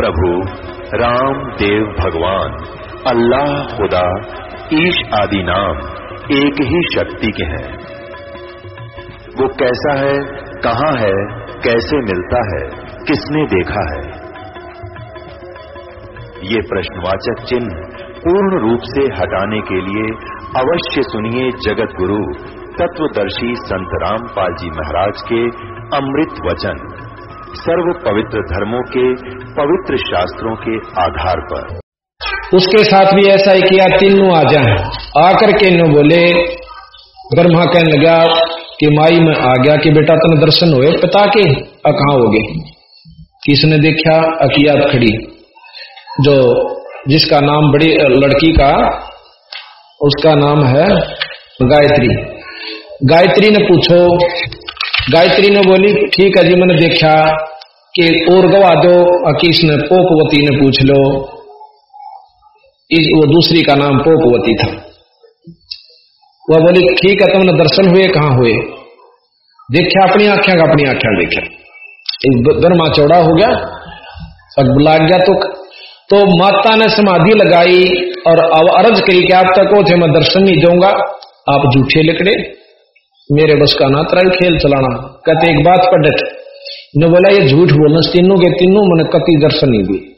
प्रभु, राम, देव, भगवान, अल्लाह, खुदा, ईश आदि नाम एक ही शक्ति के हैं। वो कैसा है, कहाँ है, कैसे मिलता है, किसने देखा है? ये प्रश्नवाचक चिन्ह पूर्ण रूप से हटाने के लिए अवश्य सुनिए जगत गुरु तत्वदर्शी संत रामपाल जी महाराज के अमृत वचन। सर्व पवित्र धर्मों के पवित्र शास्त्रों के आधार पर। उसके साथ भी ऐसा ही किया, तीनों आ जाए। आकर के नो बोले, ब्रह्मा कहने लगा कि माई में आ गया कि बेटा तन दर्शन हुए, पिता के कहा हो गए? किसने देखा? अकियात खड़ी। जो जिसका नाम बड़ी, लड़की का, उसका नाम है गायत्री। गायत्री ने पूछो गायत्री ने बोली, ठीक है जी, मैंने देखा कि और गवा दो, अकीस ने पोपवती ने पूछ लो। इस, वो दूसरी का नाम पोपवती था। वह बोली, ठीक है, तुमने दर्शन हुए, कहाँ हुए? देखा अपनी आख्या का अपनी आख्या देखा दरमा चौड़ा हो गया अब लाग गया तो तो माता ने समाधि लगाई और अब अर्ज़ करी कि आप तक थे मैं दर्शन नहीं दूँगा, आप झूठे लिकड़े मेरे बस का ना तरह खेल चलाना। कहते, एक बात पर डट। ने बोला, ये झूठ बोलना तीनों के तीनों मैंने कति दर्शन नहीं दी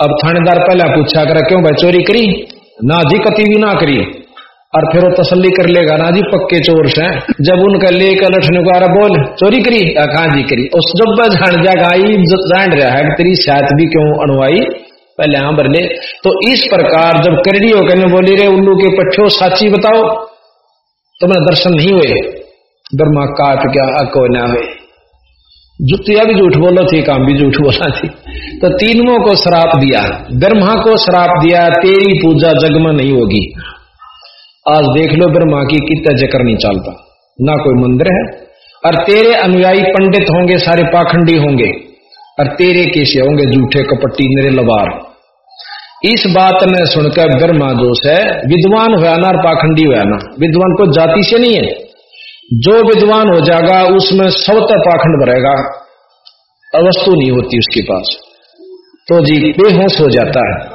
अब थानेदार पहले पूछा कर क्यों भाई चोरी करी? ना जी, कति भी ना करी। और फिर वो तसल्ली कर लेगा, ना जी, पक्के चोर से जब उनका लेकर लठने को बोल, चोरी करी? कहा जी, करी। उस जब जान जागा जान रहा है तेरी शायद भी क्यों अणुवाई पहले हाँ भर ले। तो इस प्रकार जब करड़ी हो कहने बोली, रे उल्लू के पट्ठो साची बताओ। तुम्हें दर्शन नहीं हुए। ब्रह्मा काट क्या अको ना हुए। जुतिया भी झूठ बोलो थी, काम भी झूठ बोला थी। तो तीनों को श्राप दिया। ब्रह्मा को श्राप दिया, तेरी पूजा जग में नहीं होगी। आज देख लो ब्रह्मा की कितना जकर नहीं चलता। ना कोई मंदिर है। और तेरे अनुयायी पंडित होंगे, सारे पाखंडी होंगे। और तेरे कैसे होंगे, जूठे कपट्टी मेरे लबार इस बात ने सुनकर ब्रह्मा जोश है, विद्वान हुआ ना पाखंडी हुआ ना विद्वान को जाति से नहीं है। जो विद्वान हो जाएगा, उसमें सवत पाखंड भरेगा अवस्तु नहीं होती उसके पास। तो जी, बेहोश हो जाता है।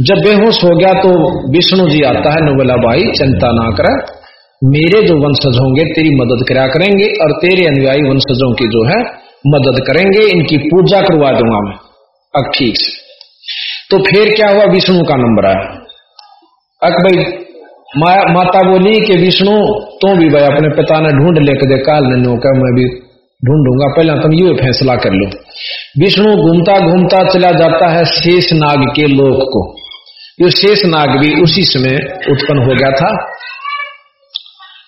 जब बेहोश हो गया तो विष्णु जी आता है बोला भाई, चिंता ना कर। मेरे जो वंशज होंगे, तेरी मदद करा करेंगे और तेरे अनुयायी वंशजों की जो है, मदद करेंगे। इनकी पूजा करवा दूँगा मैं। अब ठीक से। तो फिर क्या हुआ? विष्णु का नंबर आया। अक भाई माता बोली कि विष्णु तो भी भाई अपने पिता ने ढूंढ लेकर दे काल ने का मैं भी ढूंढूँगा, पहले तुम ये फैसला कर लो। विष्णु घूमता घूमता चला जाता है शेष नाग के लोक को। ये शेष नाग भी उसी समय उत्पन्न हो गया था।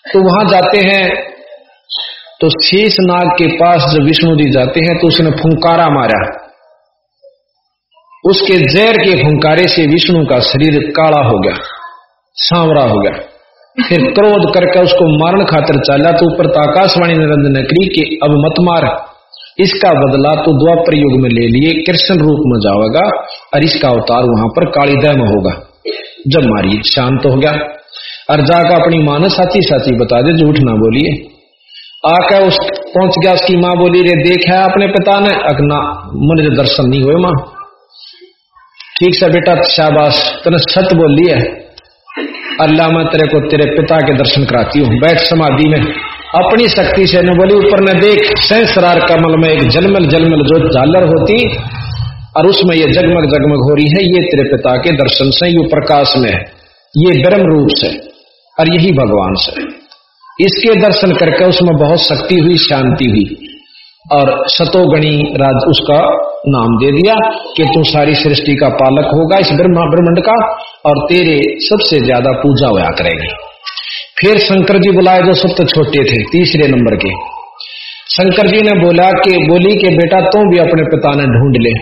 तो वहाँ जाते हैं तो शेष नाग के पास जब विष्णु जी जाते हैं तो उसने फुंकारा मारा। उसके जहर के फुंकारे से विष्णु का शरीर काला हो गया, सांवरा हो गया। फिर क्रोध करके उसको मारण खातर चाला तो ऊपर आकाशवाणी निरंजन ने करी कि अब मत मार। इसका बदला तो द्वापर युग में ले लिए, कृष्ण रूप में जाएगा और इसका अवतार वहाँ पर कालीदय में होगा। जब मारी, शांत हो गया। और जाकर अपनी माँ ने साची साची बता दे, झूठ ना बोलिए। आकर उस पहुँच गया, उसकी माँ बोली, रे, देखा अपने पिता ने? अकना मुझे दर्शन नहीं हुए माँ। ठीक से बेटा, शाबाश। तूने सत बोली है। अल्लाह मैं तेरे को तेरे पिता के दर्शन कराती हूँ। बैठ समाधि में। अपनी शक्ति से ने बोली ऊपर ने देख। सहसरार कमल में एक जलमल जलमल जो झालर होती, और उसमें ये जगमग जगमग हो रही है, ये तेरे पिता के दर्शन से, ये प्रकाश में है। ये ब्रह्म रूप से, और यही भगवान से। इसके दर्शन करके उसमें बहुत शक्ति हुई, शांति हुई, और सतोगणी राज उसका नाम दे दिया कि तू सारी सृष्टि का पालक होगा इस ब्रह्मा ब्रह्मंड का और तेरे सबसे ज़्यादा पूजा हुआ करेगी। फिर शंकर जी बुलाए जो सबसे छोटे थे, तीसरे नंबर के। शंकर जी ने बोला कि बोली कि बेटा तू भी अपने पिता ने ढूंढ ले।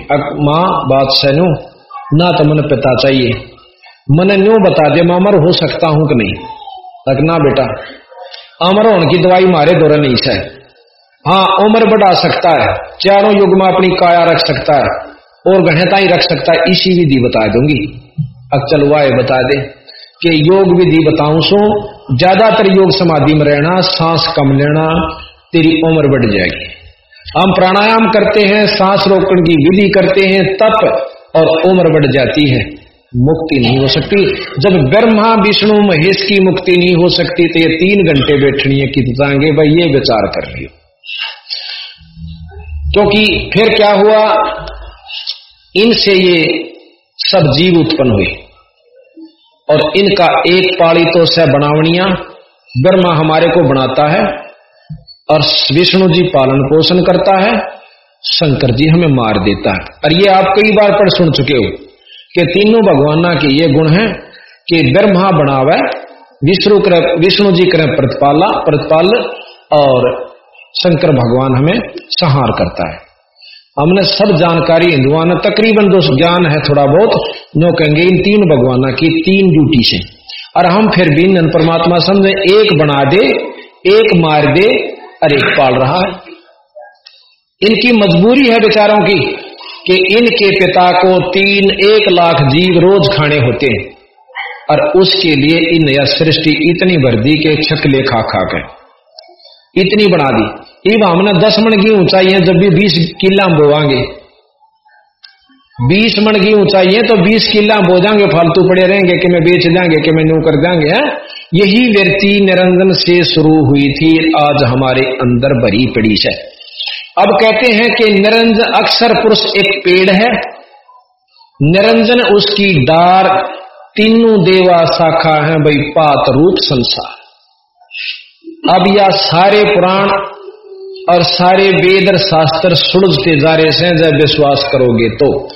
माँ, बात सैनु, ना तो मन पिता चाहिए। मन न्यू बता दे, मैं अमर हो सकता हूँ कि नहीं? तक ना बेटा, अमर होने की दवाई मारे दौरा नहीं सह हाँ उम्र बढ़ा सकता है। चारों युग में अपनी काया रख सकता है और घनता ही रख सकता है। इसी विधि बता दूँगी। अक्चल वाय बता दे कि योग विधि बताऊँ सो, ज़्यादातर योग समाधि में रहना, सांस कम लेना, तेरी उम्र बढ़ जाएगी। हम प्राणायाम करते हैं, सांस रोकने की विधि करते हैं, तप और उम्र बढ़ जाती है। मुक्ति नहीं हो सकती। जब ब्रह्मा, विष्णु, महेश की मुक्ति नहीं हो सकती तो ये तीन घंटे बैठनी है कि जाएँगे भाई? ये विचार कर रही हो। क्योंकि फिर क्या हुआ? इनसे ये सब जीव उत्पन्न हुए। और इनका एक पाली तो से बनावनिया, ब्रह्मा हमारे को बनाता है, और विष्णु जी पालन पोषण करता है, शंकर जी हमें मार देता है। और ये आप कई बार पढ़ सुन चुके हो कि तीनों भगवाना के ये गुण हैं कि ब्रह्मा बनावे, विष्णु विष्णु जी करें प्रतिपाला प्रतिपाल और शंकर भगवान हमें संहार करता है। हमने सब जानकारी हिंदुआ तकरीबन जो ज्ञान है थोड़ा बहुत नो कहेंगे इन तीन भगवाना की तीन ड्यूटी से। और हम फिर भी नन परमात्मा समझे, एक बना दे, एक मार दे, और एक पाल रहा है। इनकी मजबूरी है बेचारों की, कि इनके पिता को तीन एक लाख जीव रोज खाने होते हैं। और उसके लिए इन यह सृष्टि इतनी भर दी के छकले खा खा के। इतनी बना दी। ये हमने दस मन की ऊंचाई है, जब भी बीस किला बोवांगे। बीस मन की ऊंचाई है तो बीस किला बो जाएँगे फालतू पड़े रहेंगे कि मैं बेच देंगे कि मैं न्यू कर देंगे है? यही व्यक्ति निरंजन से शुरू हुई थी, आज हमारे अंदर भरी पड़ी है। अब कहते हैं कि निरंजन अक्सर पुरुष एक पेड़ है। निरंजन उसकी डार तीनों देवा शाखा है, भाई पात रूप संसार। अब यह सारे पुराण और सारे वेद शास्त्र सुलझते जा रहे हैं जब विश्वास करोगे तो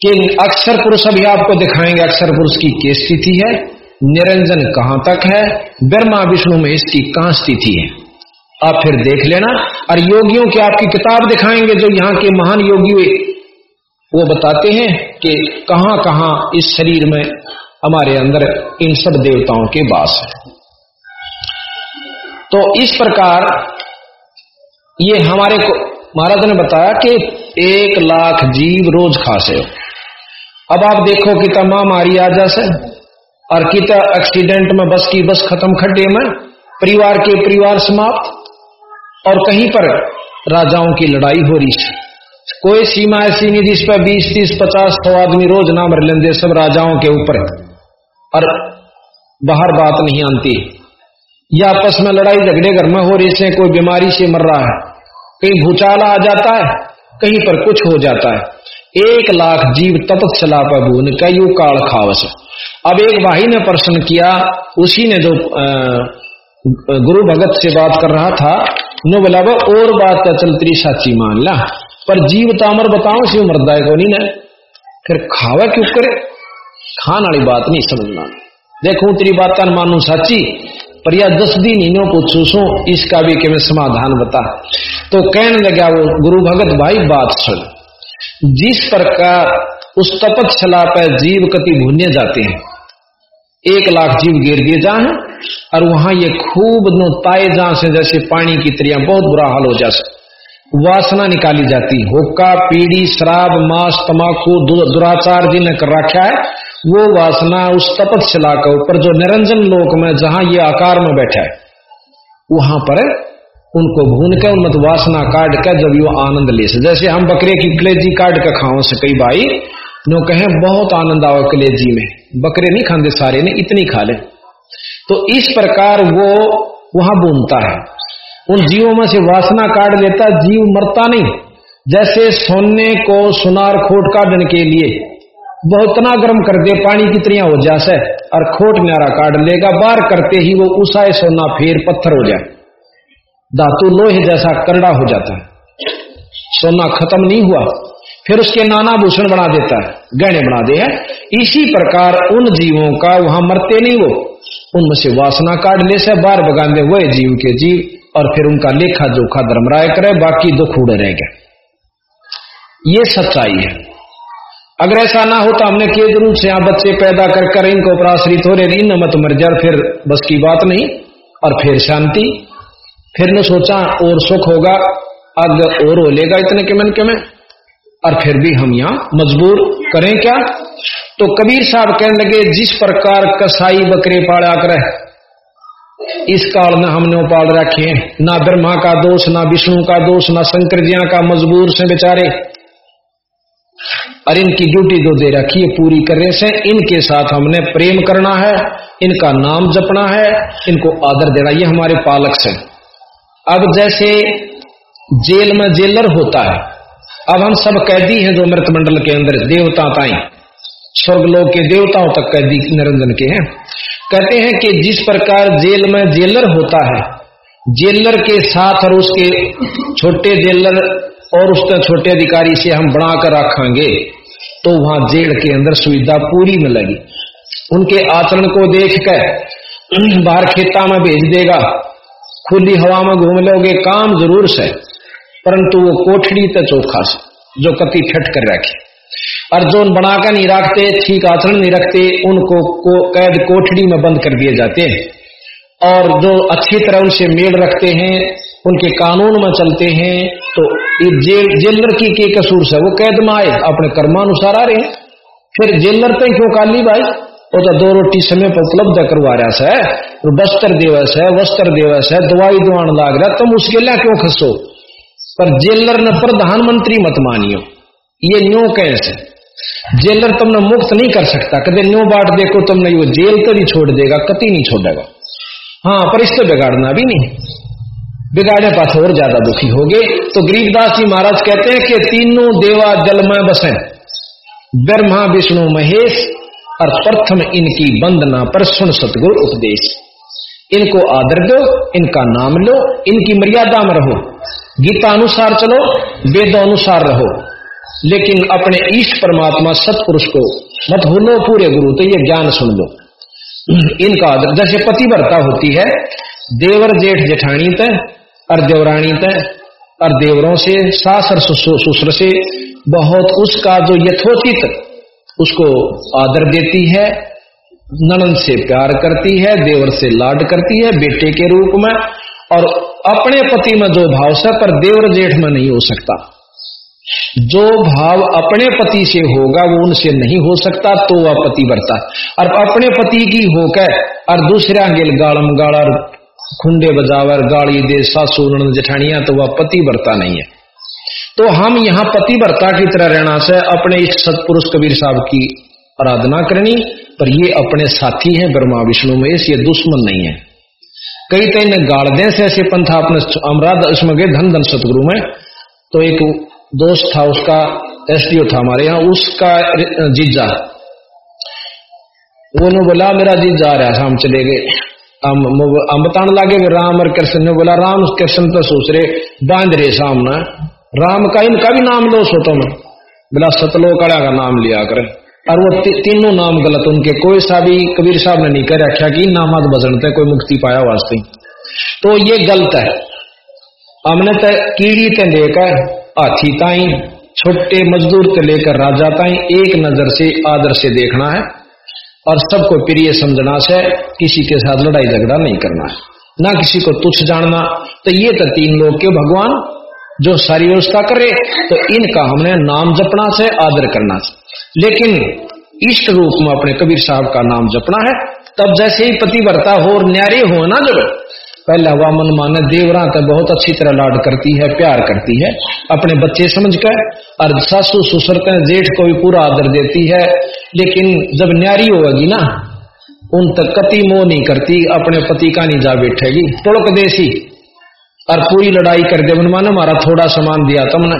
कि अक्षर पुरुष अभी आपको दिखाएँगे अक्षर पुरुष की क्या स्थिति है, निरंजन कहाँ तक है, ब्रह्मा विष्णु में इसकी कहाँ स्थिति है। आप फिर देख लेना, और योगियों की आपकी किताब दिखाएँगे, जो यहाँ के महान योगी हुए, वो बताते हैं कि कहाँ कहाँ इस शरीर में हमारे अंदर इन सब देवताओं के वास है। तो इस प्रकार ये हमारे को, महाराज ने बताया कि एक लाख जीव रोज खासे हो। अब आप देखो कि तमाम मारी आ जैसे और कितना एक्सीडेंट में बस की बस खत्म खड्डे में, परिवार के परिवार समाप्त, और कहीं पर राजाओं की लड़ाई हो रही है कोई सीमा ऐसी नहीं जिस पर बीस, तीस, पचास सौ आदमी रोज ना मर सब राजाओं के ऊपर और बाहर बात नहीं आती। या आपस में लड़ाई झगड़े घर में हो रही से कोई बीमारी से मर रहा है। कहीं भूचाला आ जाता है, कहीं पर कुछ हो जाता है। एक लाख जीव तपस्ला पर भून कयु काल खावस। अब एक भाई ने प्रश्न किया, उसी ने जो गुरु भगत से बात कर रहा था नो बोला और बात तो चलती साची मान ला, पर जीव तामर अमर बताओ सी मरदा को नहीं फिर खावा क्यों करे? खान वाली बात नहीं समझना। देखो, तेरी बात मानू साची पर या दस दिन इन्हों पूछू सो इसका भी कि मैं समाधान बता। तो कहने लगा वो, गुरु भगत भाई, बात सुन। जिस प्रकार उस तपत छला पर जीव कति भून्य जाते हैं, एक लाख जीव गिर दिए जाए और वहाँ ये खूब नो ताए जा से जैसे पानी की त्रिया, बहुत बुरा हाल हो जाए वासना निकाली जाती, हुक्का पीड़ी शराब मांस, तमाकू दुराचार जी ने कर रखा है वो वासना उस तपत शिला के ऊपर जो निरंजन लोक में जहाँ ये आकार में बैठा है, वहाँ पर उनको भून के उन्मत वासना काट कर जब वो आनंद ले से। जैसे हम बकरे की कलेजी काट कर खाओ से कई भाई नो कहे बहुत आनंद आओ कलेजी में। बकरे नहीं खाते सारे ने इतनी खा ले। तो इस प्रकार वो वहाँ बूनता है। उन जीवों में से वासना काट लेता, जीव मरता नहीं। जैसे सोने को सुनार खोट काटने के लिए बहुत गर्म कर दे, पानी की तरिया हो जाए और खोट न्यारा काट लेगा। बार करते ही वो उसाए सोना फिर पत्थर हो जाए। धातु लोहे जैसा करड़ा हो जाता है। सोना खत्म नहीं हुआ, फिर उसके नाना भूषण बना देता है, गहने बना दे है। इसी प्रकार उन जीवों का वहाँ मरते नहीं वो। उनमें से वासना काट ले से, बार बगा वह जीव के जीव, और फिर उनका लेखा जोखा धर्मराय करे, बाकी दुख उड़े रह गए। ये सच्चाई है। अगर ऐसा ना हो तो हमने किए ज़रूर से। यहाँ बच्चे पैदा कर कर इनको ऊपर हो रहे न मत मर जा फिर बस की बात नहीं। और फिर शांति। फिर ने सोचा, और सुख होगा। अग और हो लेगा इतने के मन के में। और फिर भी हम यहाँ मजबूर करें क्या? तो कबीर साहब कहने लगे, जिस प्रकार कसाई बकरे पाड़ा कर, इस काल में हमने पाल रखे ना ब्रह्मा का दोष, ना विष्णु का दोष, ना शंकर का मजबूर से बेचारे। और इनकी ड्यूटी जो दे रखी है, पूरी करने से, इनके साथ हमने प्रेम करना है, इनका नाम जपना है, इनको आदर देना, ये हमारे पालक से। अब जैसे जेल में जेलर होता है, अब हम सब कैदी हैं जो मृत मंडल के अंदर देवता ताई। स्वर्गलोक के देवताओं तक कैदी निरंजन के हैं। कहते हैं कि जिस प्रकार जेल में जेलर होता है, जेलर के साथ और उसके छोटे जेलर और उसके छोटे अधिकारी से हम बनाकर रखेंगे तो वहाँ जेल के अंदर सुविधा पूरी मिलेगी उनके आचरण को देख कर बाहर खेता में भेज देगा। खुली हवा में घूम लोगे, काम ज़रूर से, परंतु वो कोठड़ी तो चोखा से, जो कति ठट कर रखे। और जो बनाकर नहीं रखते, ठीक आचरण नहीं रखते, उनको को, कैद कोठड़ी में बंद कर दिए जाते हैं। और जो अच्छी तरह उनसे मेल रखते हैं उनके कानून में चलते हैं तो जेल, जेलर की, के कसूर से वो कैद में आए, अपने कर्मानुसार आ रहे हैं। फिर जेलर तो क्यों काली भाई वो तो दो रोटी समय पर उपलब्ध करवा रहा है। तो बस्तर दिवस है, वस्त्र दिवस है, दवाई दुआन लाग रहा तुम उसके लिए क्यों खसो? पर जेलर ने प्रधानमंत्री मत मानियो। ये न्यो कैसे? जेलर तुमने मुक्त नहीं कर सकता। कदे न्यो बाट देखो तुमने वो जेल तो नहीं छोड़ देगा, कति नहीं छोड़ेगा। हाँ पर इससे बिगाड़ना भी नहीं। बिगाड़ने पास और ज़्यादा दुखी हो गए। तो गरीबदास जी महाराज कहते हैं कि तीनों देवा जल में बसे। ब्रह्मा, विष्णु, महेश और प्रथम इनकी वंदना पर सुन सतगुरु उपदेश। इनको आदर दो, इनका नाम लो, इनकी मर्यादा में रहो। गीता अनुसार चलो, वेदों अनुसार रहो। लेकिन अपने इष्ट परमात्मा सतपुरुष को मत भूलो, पूरे गुरु तो ये ज्ञान सुन लो। इनका आदर, जैसे पतिव्रता होती है देवर जेठ जेठानी तय और देवरानी तय और देवरों से, सासर सुसर से, बहुत उसका जो यथोचित उसको आदर देती है ननन से प्यार करती है, देवर से लाड करती है, बेटे के रूप में, और अपने पति में जो भाव से, पर देवर जेठ में नहीं हो सकता। जो भाव अपने पति से होगा, वो उनसे नहीं हो सकता तो वह पति बरता और अपने पति की होकर, और दूसरा गेल गाड़म गाड़र खुंडे बजावर गाड़ी दे, सासू जेठानिया तो वह पति बरता नहीं है। तो हम यहाँ पति बरता की तरह रहना से अपने इस सतपुरुष कबीर साहब की आराधना करनी, पर ये अपने साथी हैं ब्रह्मा विष्णु में ये दुश्मन नहीं है। कई कई गाड़ दें से, ऐसे पंथा अपने अमराध, इसमें गए धन धन सतगुरु में। तो एक दोस्त था उसका, एसडीओ था हमारे यहाँ, उसका जीजा। वो ने बोला, मेरा जीजा आ रहा था हम चले गए। हम बताने लगे राम और कृष्ण ने बोला राम कृष्ण तो सोच रहे बाँध रहे सामने राम का इनका भी नाम लो सो तुम बोला सतलो कड़ा का नाम लिया कर। और वो ती, तीनों नाम गलत उनके कोई सा भी कबीर साहब ने नहीं कर रखा कि नामत बजनते कोई मुक्ति पाया वास्ते। तो ये गलत है। हमने तो कीड़ी ते लेकर हाथी ताई छोटे मजदूर से लेकर राजा ताई एक नज़र से आदर से देखना है। और सबको प्रिय समझना से किसी के साथ लड़ाई झगड़ा नहीं करना है। ना किसी को तुच्छ जानना। तो ये तो तीन लोग के भगवान, जो सारी व्यवस्था करे तो इनका हमने नाम जपना से आदर करना से लेकिन इष्ट रूप में अपने कबीर साहब का नाम जपना है, तब जैसे ही पतिव्रता हो और न्यारे हो ना जब पहले हवा मन देवरा तो बहुत अच्छी तरह लाड करती है, प्यार करती है। अपने बच्चे समझ कर और सासू ससुर जेठ को भी पूरा आदर देती है। लेकिन जब न्यारी होगी ना, उन तक कति मोह नहीं करती, अपने पति का नहीं जा बैठेगी। टुड़क देसी और पूरी लड़ाई कर दे। मानो हमारा थोड़ा सामान दिया तुमने।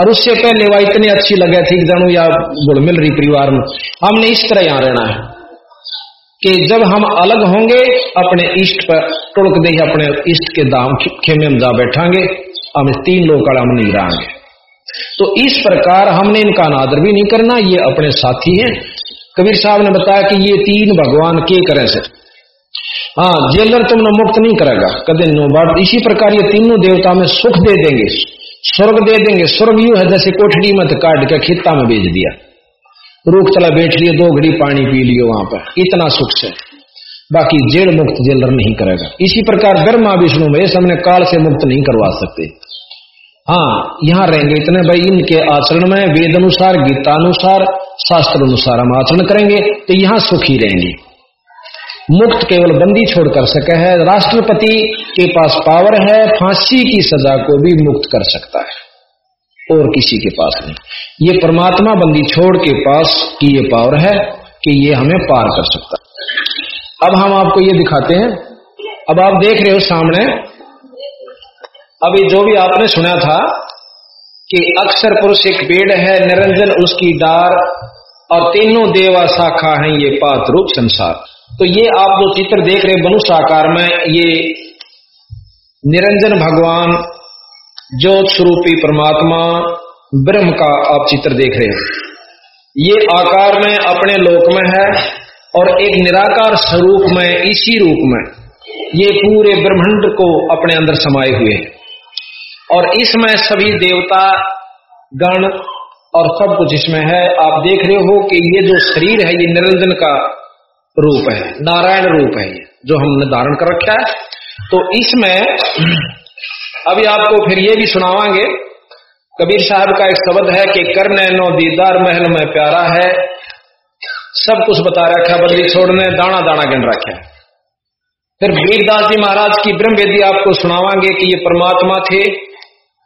और उससे पहले वह इतनी अच्छी लगे थी जानू या गुड़ मिल रही परिवार में। हमने इस तरह यहाँ रहना है। कि जब हम अलग होंगे, अपने इष्ट पर टुड़क दे अपने इष्ट के दाम खेमे में जा बैठांगे, हम तीन लोग का हम नहीं रहेंगे तो इस प्रकार हमने इनका अनादर भी नहीं करना, ये अपने साथी हैं। कबीर साहब ने बताया कि ये तीन भगवान के करें से। हाँ जेलर तुमने मुक्त नहीं करेगा। कदे नो बात इसी प्रकार ये तीनों देवता में सुख दे देंगे। स्वर्ग दे देंगे। स्वर्ग यू है जैसे कोठड़ी मत काट के खिता में बेच दिया। रूख चला, बैठ लिए, दो घड़ी पानी पी लियो वहाँ पर। इतना सुख से। बाकी जेड़ मुक्त जेलर नहीं करेगा। इसी प्रकार ब्रह्मा, विष्णु में हमने काल से मुक्त नहीं करवा सकते। हाँ यहाँ रहेंगे इतने भाई, इनके आचरण में वेद अनुसार गीता अनुसार शास्त्र अनुसार हम आचरण करेंगे तो यहाँ सुखी रहेंगे। मुक्त केवल बंदी छोड़ कर सके है, राष्ट्रपति के पास पावर है, फांसी की सजा को भी मुक्त कर सकता है। और किसी के पास नहीं। ये परमात्मा बंदी छोड़ के पास की ये पावर है कि ये हमें पार कर सकता अब हम आपको ये दिखाते हैं। अब आप देख रहे हो सामने अभी जो भी आपने सुना था कि अक्सर पुरुष एक पेड़ है, निरंजन उसकी डार और तीनों देवा शाखा है ये पात रूप संसार। तो ये आप जो चित्र देख रहे मनुष्य आकार में ये निरंजन भगवान ज्योत स्वरूपी परमात्मा ब्रह्म का आप चित्र देख रहे हो। ये आकार में अपने लोक में है और एक निराकार स्वरूप में, इसी रूप में ये पूरे ब्रह्मांड को अपने अंदर समाये हुए हैं। और इसमें सभी देवता, गण और सब कुछ इसमें है। आप देख रहे हो कि ये जो शरीर है, ये निरंजन का रूप है, नारायण रूप है ये, जो हमने धारण कर रखा है। तो इसमें अभी आपको फिर ये भी सुनावांगे। कबीर साहब का एक शब्द है कि करने नो दीदार, महल में प्यारा है। सब कुछ बता रखा बदली छोड़ने दाना दाना गिन रखा फिर वीरदास जी महाराज की ब्रह्म वेदी आपको सुनावांगे कि ये परमात्मा थे,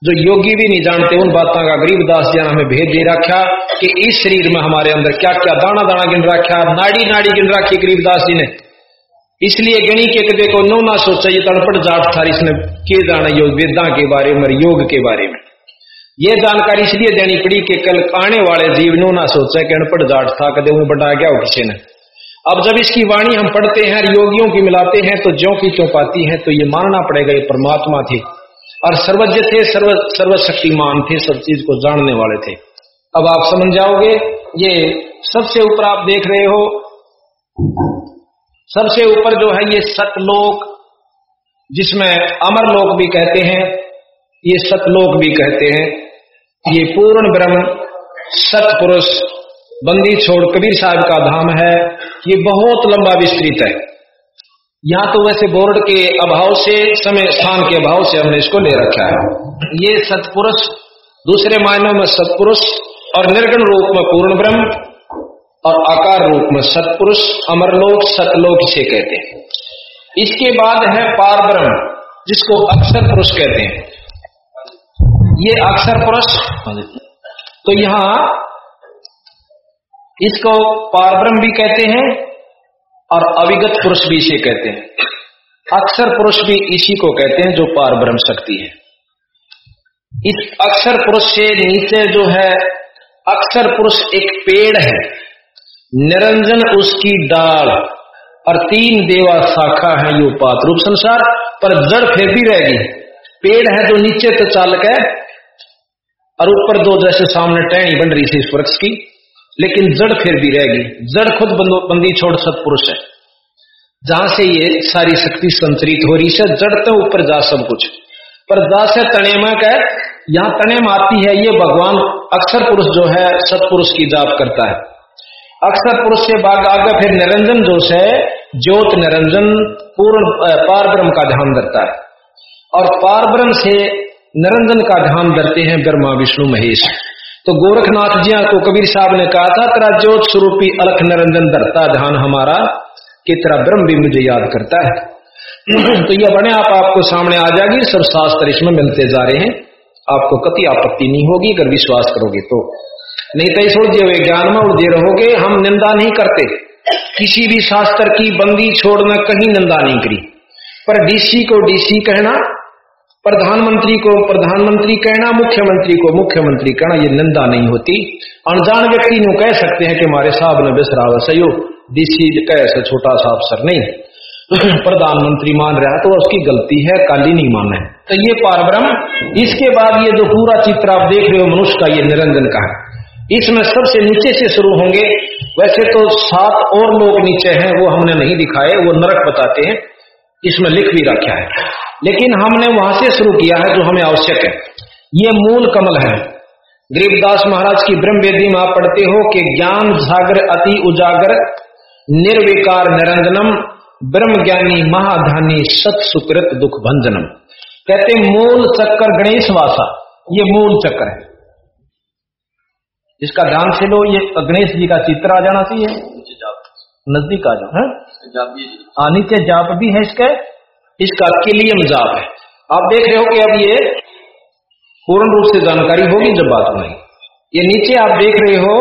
जो योगी भी नहीं जानते, उन बातों का गरीबदास जी ने हमें भेद दे रखा कि इस शरीर में हमारे अंदर क्या क्या दाना दाना गिन रखा नाड़ी नाड़ी गिन रखी गरीबदास जी ने। इसलिए गणी के कदे को नो ना सोचा ये तड़पट जाट था इसने के जाना योग, वेदा के बारे में योग के बारे में। ये जानकारी इसलिए देनी पड़ी कि कल आने वाले जीव नो ना सोचा कि अनपढ़ जाट था, कदे वो बढ़ा गया किसी ने। अब जब इसकी वाणी हम पढ़ते हैं योगियों की मिलाते हैं तो ज्यो की क्यों पाती है तो ये मानना पड़ेगा ये परमात्मा थी। और सर्वज्ञ थे, सर्व, सर्वशक्तिमान थे, सब चीज़ को जानने वाले थे। अब आप समझ जाओगे, ये सबसे ऊपर आप देख रहे हो सबसे ऊपर जो है ये सतलोक, जिसमें अमर लोक भी कहते हैं, ये सतलोक भी कहते हैं। ये पूर्ण ब्रह्म, सतपुरुष, बंदी छोड़ कबीर साहब का धाम है। ये बहुत लंबा विस्तृत है। यहाँ तो वैसे बोर्ड के अभाव से, समय स्थान के अभाव से हमने इसको ले रखा है। ये सतपुरुष, दूसरे मायनों में सतपुरुष और निर्गुण रूप में पूर्ण ब्रह्म और आकार रूप में सतपुरुष अमरलोक सतलोक से कहते हैं। इसके बाद है पार ब्रह्म जिसको अक्षर पुरुष कहते हैं। ये अक्षर पुरुष तो यहाँ इसको पारब्रह्म भी कहते हैं और अविगत पुरुष भी इसे कहते हैं। अक्षर पुरुष भी इसी को कहते हैं जो पार ब्रह्म शक्ति है। इस अक्षर पुरुष से नीचे जो है, अक्षर पुरुष एक पेड़ है। निरंजन उसकी डाल और तीन देवा शाखा है यो पात रूप संसार, पर जड़ फिर भी रहेगी पेड़ है जो नीचे तो चालक है, और ऊपर दो जैसे सामने टहनी बन रही थी इस वृक्ष की, लेकिन जड़ फिर भी रहेगी जड़ खुद बंदी छोड़ सतपुरुष है। जहाँ से ये सारी शक्ति संचरित हो रही है, जड़ तो ऊपर जा सब कुछ। पर जा से तने में कह यहाँ तने में आती है, ये भगवान अक्षर पुरुष जो है, सतपुरुष की जाप करता है। अक्षर पुरुष से बाग आगे फिर निरंजन जो है, ज्योत निरंजन, पूर्ण पार का ध्यान धरता है। और पार से निरंजन का ध्यान धरते हैं ब्रह्मा, विष्णु, महेश। तो गोरखनाथ जी को कबीर साहब ने कहा था, तेरा ज्योत स्वरूपी अलख निरंजन धरता ध्यान हमारा, कि तेरा ब्रह्म भी मुझे याद करता है। तो यह बने आप, आपको सामने आ जाएगी, सब शास्त्र इसमें मिलते जा रहे हैं। आपको कति आपत्ति नहीं होगी, अगर विश्वास करोगे तो। नहीं तो दिए हुए ज्ञान में उड़े रहोगे, हम निंदा नहीं करते। किसी भी शास्त्र की बंदी छोड़ना कहीं निंदा नहीं करी। पर डीसी को डीसी कहना, प्रधानमंत्री को प्रधानमंत्री कहना, मुख्यमंत्री को मुख्यमंत्री कहना, ये निंदा नहीं होती। अनजान व्यक्ति नु कह सकते हैं कि हमारे साहब ने बिसरा सही डीसी कैसे छोटा सा अफसर नहीं। प्रधानमंत्री मान रहा तो उसकी गलती है काली नहीं माना है तो ये पारब्रह्म, इसके बाद ये जो पूरा चित्र आप देख रहे हो, मनुष्य का ये निरंजन का है इसमें सबसे नीचे से शुरू होंगे। वैसे तो सात और लोग नीचे हैं, वो हमने नहीं दिखाए, वो नरक बताते हैं। इसमें लिख भी रखा है। लेकिन हमने वहाँ से शुरू किया है जो हमें आवश्यक है। ये मूल कमल है। गरीबदास महाराज की ब्रह्म वेदी में आप पढ़ते हो कि ज्ञान जागर अति उजागर, निर्विकार निरंजनम ब्रह्म ज्ञानी महाधानी सत सुकृत दुख भंजनम। कहते मूल चक्कर गणेश वासा। ये मूल चक्कर है। इसका ध्यान से लो ये गणेश जी का चित्र आ जाना चाहिए। नज़दीक आ जाओ है? हाँ? हाँ नीचे जाप भी है इसके। इसका किलियम जाप है। आप देख रहे हो कि अब ये पूर्ण रूप से जानकारी होगी जब बात होगी। ये नीचे आप देख रहे हो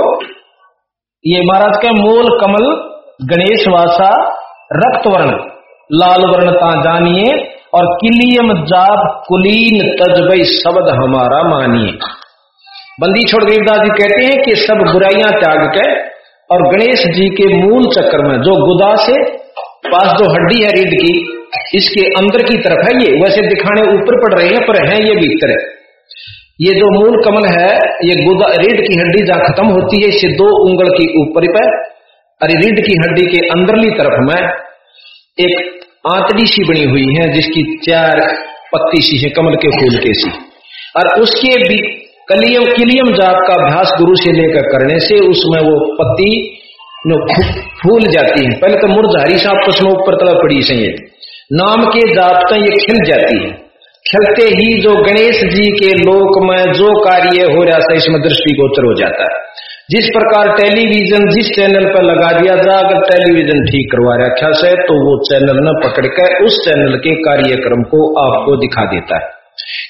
ये महाराज के मूल कमल गणेश वासा रक्त वर्ण लाल वर्ण ता जानिए और किलियम जाप कुलीन तजबई शब्द हमारा मानिए। बंदी छोड़ गरीबदास जी कहते हैं कि सब बुराइयाँ त्याग के और गणेश जी के मूल चक्र में जो गुदा से पास जो हड्डी है रीढ़ की, इसके अंदर की तरफ़ है ये। वैसे दिखाने ऊपर पड़ रहे हैं, पर है ये भीतर है ये जो मूल कमल है, ये गुदा रीढ़ की हड्डी जहाँ खत्म होती है, इसे दो उंगल की ऊपर पर अरे रीढ़ की हड्डी के अंदरली तरफ़ में एक आंतड़ी सी बनी हुई है, जिसकी चार पत्ती सी है कमल के फूल के सी। और उसके कलियम किलियम जात का अभ्यास गुरु से लेकर करने से उसमें वो पत्ती फूल जाती है। पहले तो मुरझारी सा आपस में ऊपर तला पड़ी से ये। नाम के जाप का ये खिल जाती है। खिलते ही जो गणेश जी के लोक में जो कार्य हो रहा था, इसमें दृष्टिगोचर हो जाता है। जिस प्रकार टेलीविज़न, जिस चैनल पर लगा दिया जा अगर टेलीविज़न ठीक करवा रहा रखा से तो वो चैनल न पकड़ कर उस चैनल के कार्यक्रम को आपको दिखा देता है।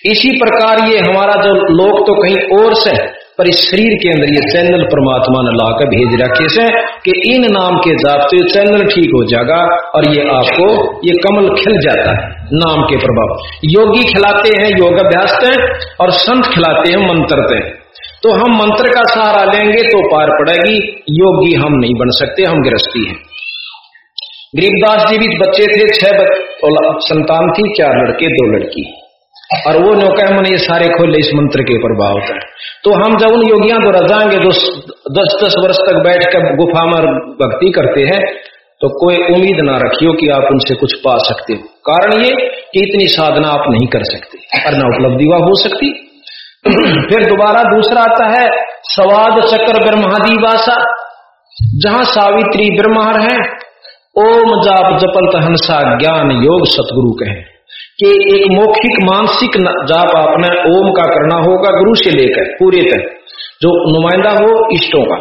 इसी प्रकार ये हमारा जो लोग तो कहीं और से पर इस शरीर के अंदर ये चैनल परमात्मा ने लाकर भेज रखे से कि इन नाम के जाप से चैनल ठीक हो जाएगा और ये आपको ये कमल खिल जाता है, नाम के प्रभाव। योगी खिलाते हैं योग अभ्यास और संत खिलाते हैं मंत्रते तो हम मंत्र का सहारा लेंगे तो पार पड़ेगी, योगी हम नहीं बन सकते, हम गृहस्थी हैं। गरीबदास जी भी बच्चे थे, छह संतान थी, चार लड़के, दो लड़की। और वो नौका मन ये सारे खोले इस मंत्र के प्रभाव का तो हम जब उन योगियों द्वारा जाएँगे जो दस दस वर्ष तक बैठ कर गुफा में भक्ति करते हैं तो कोई उम्मीद ना रखियो कि आप उनसे कुछ पा सकते हो। कारण ये कि इतनी साधना आप नहीं कर सकते, और ना उपलब्धि हो सकती। फिर दोबारा दूसरा आता है, सवाद चक्र ब्रह्मादिवासा, जहाँ सावित्री ब्रह्मार है, ओम जाप जपल हंसा ज्ञान योग सतगुरु कहे। कि एक मौखिक मानसिक जाप आपने ओम का करना होगा गुरु से लेकर पूरे तक, जो नुमाइंदा हो इष्टों का।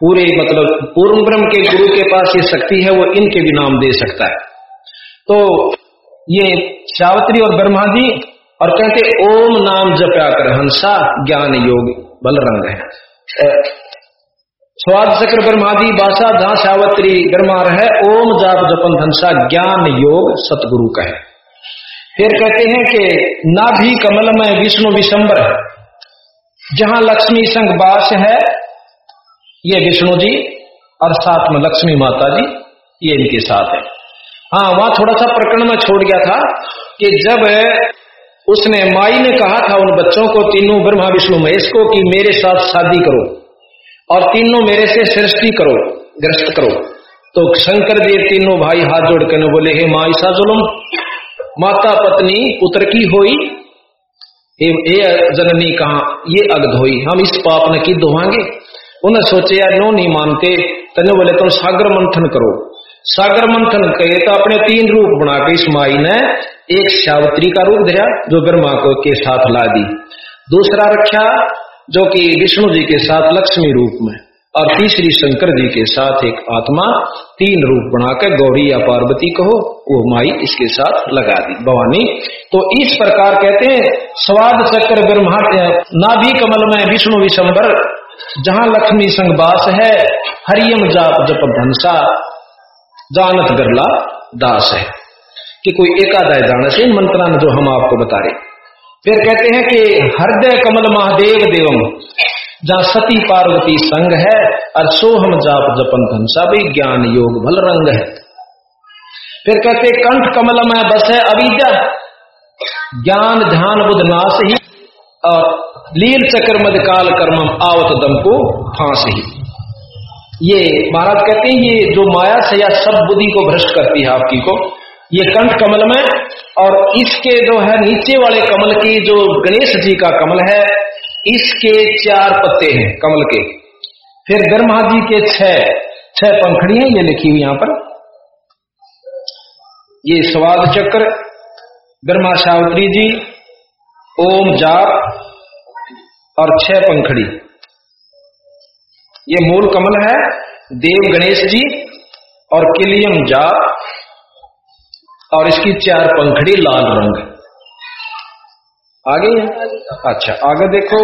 पूरे मतलब पूर्ण ब्रह्म के गुरु के पास ये शक्ति है, वो इनके भी नाम दे सकता है। तो ये सावत्री और ब्रह्मा जी, और कहते ओम नाम जप्या कर हंसा ज्ञान योग बल रंग है स्वाद चक्र ब्रह्मादि बासा धा सावत्री ब्रह्मा है ओम जाप जपन हंसा ज्ञान योग सतगुरु का है फिर कहते हैं कि नाभि कमल में विष्णु विशंबर जहाँ लक्ष्मी संग बास है, ये विष्णु जी, और साथ में लक्ष्मी माता जी, ये इनके साथ है। हाँ वहाँ थोड़ा सा प्रकरण में छोड़ गया था कि जब उसने माई ने कहा था उन बच्चों को, तीनों ब्रह्मा विष्णु महेश को कि मेरे साथ शादी करो, और तीनों मेरे से सृष्टि करो, ग्रस्त करो तो शंकर देव तीनों भाई हाथ जोड़ कर बोले, हे माई सा जुलम माता पत्नी पुत्र की होई। ए जननी कहा, ये अगध होई। हम इस पाप ने की दोहांगे उन्हें सोचे, यार, नो नहीं मानते। तने बोले, तुम सागर मंथन करो। सागर मंथन कहे तो अपने तीन रूप बना के इस माई ने एक सावित्री का रूप धरा, जो ब्रह्मा को के साथ ला दी दूसरा रखा जो कि विष्णु जी के साथ लक्ष्मी रूप में। और तीसरी शंकर जी के साथ एक आत्मा, तीन रूप बनाकर गौरी या पार्वती कहो, वो माई इसके साथ लगा दी। भवानी तो इस प्रकार कहते हैं, स्वाद चक्र ब्रह्मा नाभि कमल में विष्णु विशंबर, जहाँ लक्ष्मी संगवास है, हरियम जाप जप धनसा, जानत गरला दास है। कि कोई एकादाय जान से मंत्रा जो हम आपको बता रहे फिर कहते हैं कि हृदय कमल महादेव देवम जहाँ सती पार्वती संग है, और सोहम जाप जपन धनसा भी ज्ञान योग भल रंग है। फिर कहते, कंठ कमल में बस है अविद्या। ज्ञान, ध्यान, बुद्ध नाश ही। और लील चक्र मध काल कर्म आवत दम को फांस ही। ये महाराज कहते हैं, ये जो माया से या सब बुद्धि को भ्रष्ट करती है आपकी को, ये कंठ कमल में, और इसके जो है नीचे वाले कमल की जो गणेश जी का कमल है इसके चार पत्ते हैं, कमल के। फिर ब्रह्मा जी के छह छह पंखड़ी हैं, ये लिखी हुई यहाँ पर। ये स्वाद चक्र, ब्रह्मा सावत्री जी, ओम जाप, और छह पंखड़ी। ये मूल कमल है, देव गणेश जी और किलियम जाप, और इसकी चार पंखड़ी लाल रंग। आगे अच्छा आगे देखो।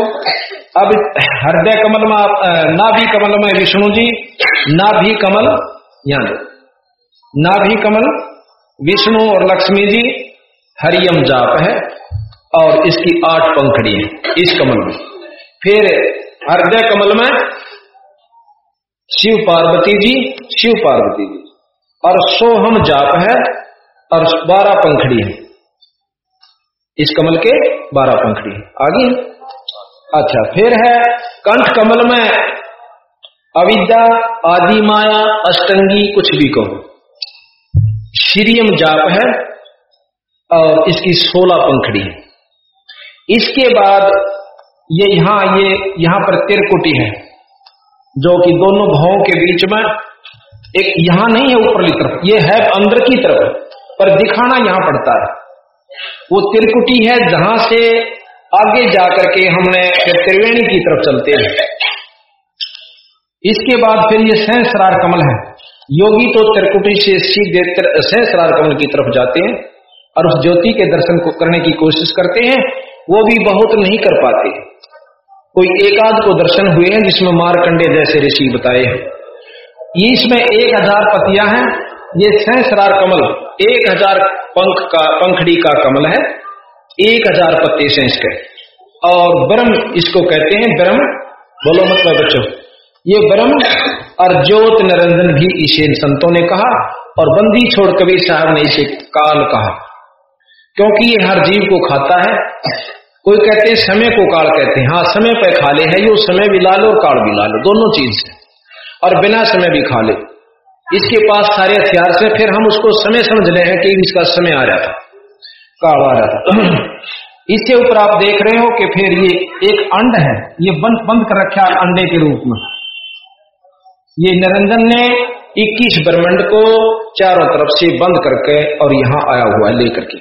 अब हृदय कमल में नाभि कमल में विष्णु जी। नाभि कमल, यहाँ नाभि कमल, विष्णु और लक्ष्मी जी, हरियम जाप है और इसकी आठ पंखड़ी है इस कमल में। फिर हृदय कमल में शिव पार्वती जी, शिव पार्वती जी। और सोहम जाप है और बारह पंखड़ी है। इस कमल के बारह पंखड़ी। आगे। अच्छा फिर है कंठ कमल में अविद्या, आदि माया, अष्टंगी, कुछ भी कहो। श्रीयम जाप है और इसकी सोलह पंखड़ी इसके बाद ये यहाँ ये यहाँ पर तिरकुटी है, जो कि दोनों भावों के बीच में एक यहाँ नहीं है, ऊपरली तरफ़। ये है अंदर की तरफ़, पर दिखाना यहाँ पड़ता है। वो त्रिकुटी है, जहाँ से आगे जाकर के हमने फिर त्रिवेणी की तरफ़ चलते हैं। इसके बाद फिर ये सहस्रार कमल है। योगी तो त्रिकुटी से सीधे सहस्रार कमल की तरफ़ जाते हैं और उस ज्योति के दर्शन को करने की कोशिश करते हैं। वो भी बहुत नहीं कर पाते। कोई एकाध को दर्शन हुए हैं, जिसमें मारकंडे जैसे ऋषि बताए हैं। इसमें एक हज़ार पतियाँ हैं ये सहसरार कमल, एक हज़ार पंख का, पंखड़ी का कमल है, एक हज़ार पत्ते से इसके। और ब्रह्म इसको कहते हैं ब्रह्म। बोलो मतलब बच्चों। ये ब्रह्म और ज्योत निरंजन भी इसे संतों ने कहा और बंदी छोड़ कबीर साहब ने इसे काल कहा। क्योंकि ये हर जीव को खाता है। कोई कहते हैं समय को काल कहते हैं। हाँ समय पे खा ले है, यो समय भी ला लो और काल भी ला लो। दोनों चीज़ है। और बिना समय भी खा ले। इसके पास सारे हथियार से फिर हम उसको समय समझ ले हैं कि इसका समय आ रहा था, काल आ रहा था। इसके ऊपर आप देख रहे हो कि फिर ये एक अंड है, ये बंद बंद कर रखा अंडे के रूप में। ये निरंजन ने 21 ब्रह्मंड को चारों तरफ़ से बंद करके और यहाँ आया हुआ है लेकर के।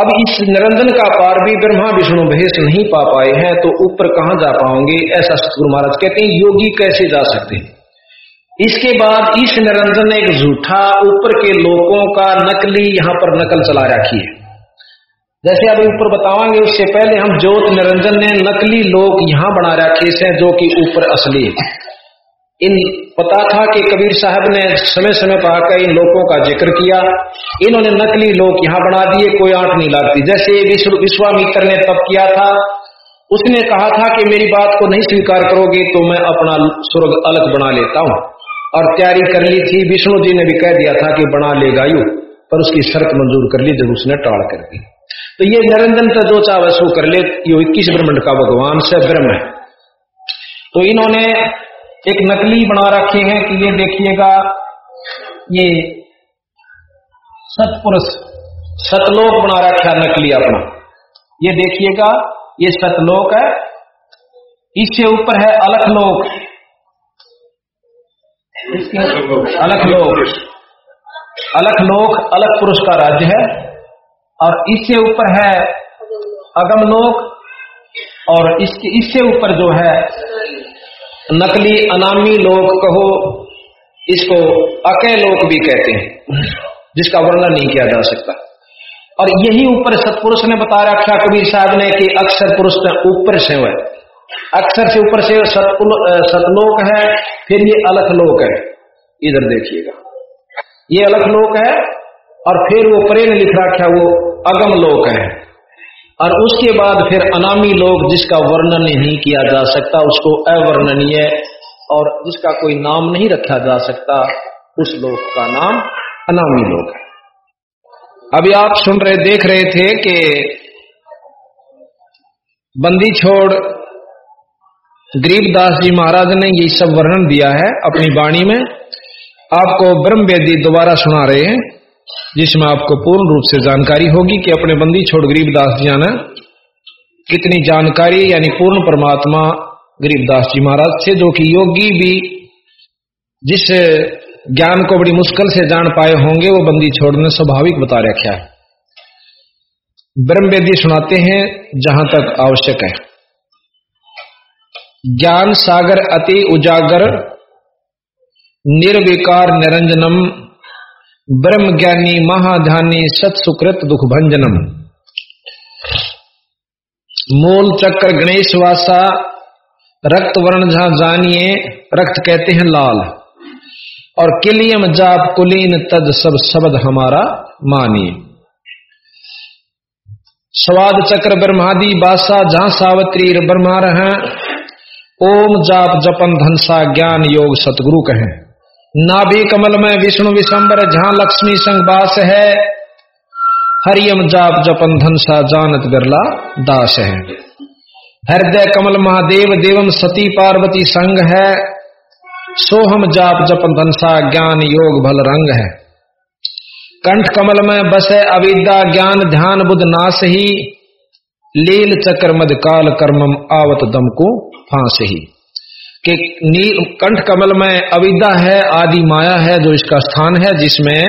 अब इस निरंजन का पार भी ब्रह्मा, विष्णु भेष नहीं पा पाए हैं तो ऊपर कहाँ जा पाओगे? ऐसा सतगुरु महाराज कहते हैं, योगी कैसे जा सकते हैं? इसके बाद इस निरंजन ने एक झूठा ऊपर के लोगों का नकली यहाँ पर नकल चला रखी है। जैसे अभी ऊपर बतावांगे, उससे पहले हम ज्योत निरंजन ने नकली लोग यहाँ बना रखे से जो कि ऊपर असली है। इन पता था कि कबीर साहब ने समय समय पर आकर इन लोगों का ज़िक्र किया। इन्होंने नकली लोग यहाँ बना दिए, कोई आँख नहीं लगती। जैसे विश्वामित्र ने तब किया था, उसने कहा था कि मेरी बात को नहीं स्वीकार करोगे तो मैं अपना स्वर्ग अलग बना लेता हूँ। और तैयारी कर ली थी, विष्णु जी ने भी कह दिया था कि बना लेगा यू पर उसकी शर्त मंजूर कर ली, जब उसने टाल कर दी। तो ये निरंजन का जो चाहे वैसो कर ले, ये इक्कीस ब्रह्मंड का भगवान से ब्रह्म है। तो इन्होंने एक नकली बना रखे हैं कि ये देखिएगा, ये सतपुरुष, सतलोक बना रखा नकली अपना। ये देखिएगा, ये सतलोक है, इससे ऊपर है अलखलोक। अलखलोक अलखलोक अलग पुरुष का राज्य है। और इससे ऊपर है अगमलोक और इसके, इससे ऊपर जो है नकली, अनामी लोक कहो, इसको अके लोक भी कहते हैं, जिसका वर्णन नहीं किया जा सकता। और यही ऊपर सतपुरुष ने बता रखा कबीर साहब ने, कि अक्सर पुरुष ऊपर से है अक्षर से ऊपर से सतलोक है, फिर ये अलख लोक है। इधर देखिएगा। ये अलख लोक है, और फिर वो प्रेम लिख रखा वो अगम लोक है। और उसके बाद फिर अनामी लोक, जिसका वर्णन नहीं किया जा सकता, उसको अवर्णनीय और जिसका कोई नाम नहीं रखा जा सकता, उस लोक का नाम अनामी लोक है। अभी आप सुन रहे, देख रहे थे कि बंदी छोड़ गरीबदास जी महाराज ने ये सब वर्णन दिया है अपनी वाणी में। आपको ब्रह्म वेदी दोबारा सुना रहे हैं, जिसमें आपको पूर्ण रूप से जानकारी होगी कि अपने बंदी छोड़ गरीबदास जी ने कितनी जानकारी, यानी पूर्ण परमात्मा गरीबदास जी महाराज से, जो कि योगी भी जिस ज्ञान को बड़ी मुश्किल से जान पाए होंगे, वो बंदी छोड़ने स्वाभाविक बता रखा है। ब्रह्म वेदी सुनाते हैं, जहाँ तक आवश्यक है। ज्ञान सागर अति उजागर, निर्विकार निरंजनम ब्रह्म ज्ञानी महाध्यानी सत सुकृत दुख भंजनम मूल चक्र गणेश वासा, रक्त वर्ण जहाँ जानिए, रक्त कहते हैं लाल। और किलियम जाप कुलीन तद सब शब्द हमारा मानिए। स्वाद चक्र ब्रह्मादि बासा, जहाँ सावत्री ब्रह्मा रहे ओम जाप जपन धनसा ज्ञान योग सतगुरु कहें। नाभि कमल में विष्णु विशंबर जहाँ लक्ष्मी संग बास है, हरियम जाप जपन धनसा जानत बिरला दास है। हृदय कमल महादेव, देवम सती पार्वती संग है, सोहम जाप जपन धनसा ज्ञान योग भल रंग है। कंठ कमल में बसे अविद्या ज्ञान, ध्यान बुद्ध नाश ही लील चक्र मद काल कर्मम आवत दम को फांस ही कि नील कंठ कमल में अविद्या है, आदि माया है, जो इसका स्थान है, जिसमें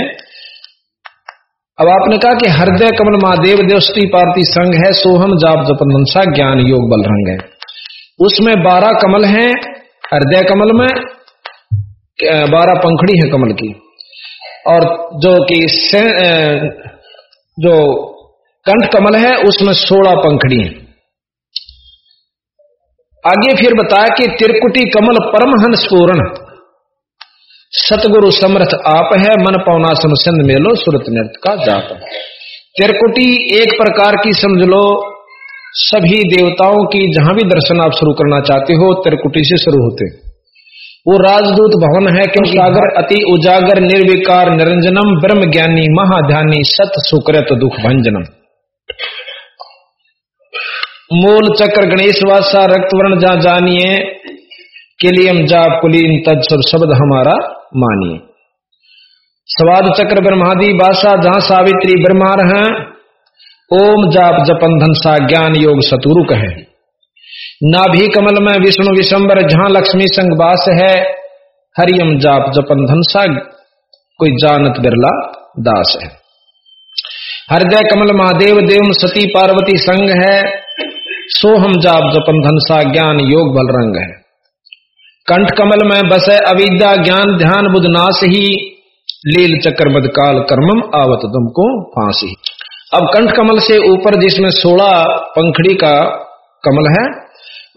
अब आपने कहा कि हृदय कमल महादेव देवस्ती पार्टी संघ है, सोहम जाप जपन मनसा ज्ञान योग बल रंग है। उसमें बारह कमल हैं, हृदय कमल में बारह पंखड़ी है कमल की। और जो कि जो कंठ कमल है, उसमें सोलह पंखड़ी है। आगे फिर बताया कि त्रिकुटी कमल परमहंस पूर्ण। सतगुरु समर्थ आप है, मन पौना समसंद मेलो, सुरत नृत्य का जाप त्रिकुटी एक प्रकार की समझ लो, सभी देवताओं की जहाँ भी दर्शन आप शुरू करना चाहते हो, त्रिकुटी से शुरू होते वो राजदूत भवन है क्योंकि सागर अति उजागर, निर्विकार, निरंजनम ब्रह्म ज्ञानी महाध्यानी, सत सुकृत दुख भंजनम। मूल चक्र गणेश वासा रक्त वर्ण जहाँ जानिए किलियम जाप, कुलीन, तज सब शब्द हमारा मानिए। स्वाद चक्र ब्रह्मादि बासा जहाँ सावित्री ब्रह्मा रहे ओम जाप जपन धनसा ज्ञान योग सतुरु कहे। नाभि कमल में विष्णु विशंबर, जहाँ लक्ष्मी संग बास है, हरियम जाप जपन धनसा कोई जानत बिरला दास है। हृदय कमल महादेव देव सती पार्वती संग है सोहम जाप जपन धनसा ज्ञान योग बल रंग है। कंठ कमल में बसे अविद्या ज्ञान ध्यान बुध नाश ही, लील चक्र काल कर्मम आवत तुमको फांसी अब कंठ कमल से ऊपर जिसमें सोलह पंखड़ी का कमल है,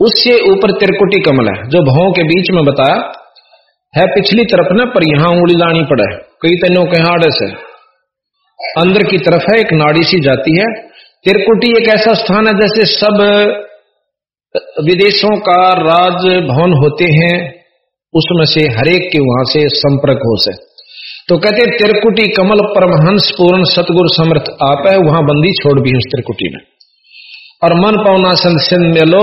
उससे ऊपर त्रिकुटी कमल है, जो भावों के बीच में बताया है पिछली तरफ़ ना, पर यहाँ उंगली लानी पड़े। कई तनों के हाड़े से। अंदर की तरफ़ है, एक नाड़ी सी जाती है तिरकुटी एक ऐसा स्थान है जैसे सब विदेशों का राज भवन होते हैं, उसमें से हरेक के वहाँ से संपर्क हो से तो कहते तिरकुटी कमल परमहंस पूर्ण सतगुरु समर्थ आप है, वहाँ बंदी छोड़ भी उस तिरकुटी में और मन पवना संत सिंध मेलो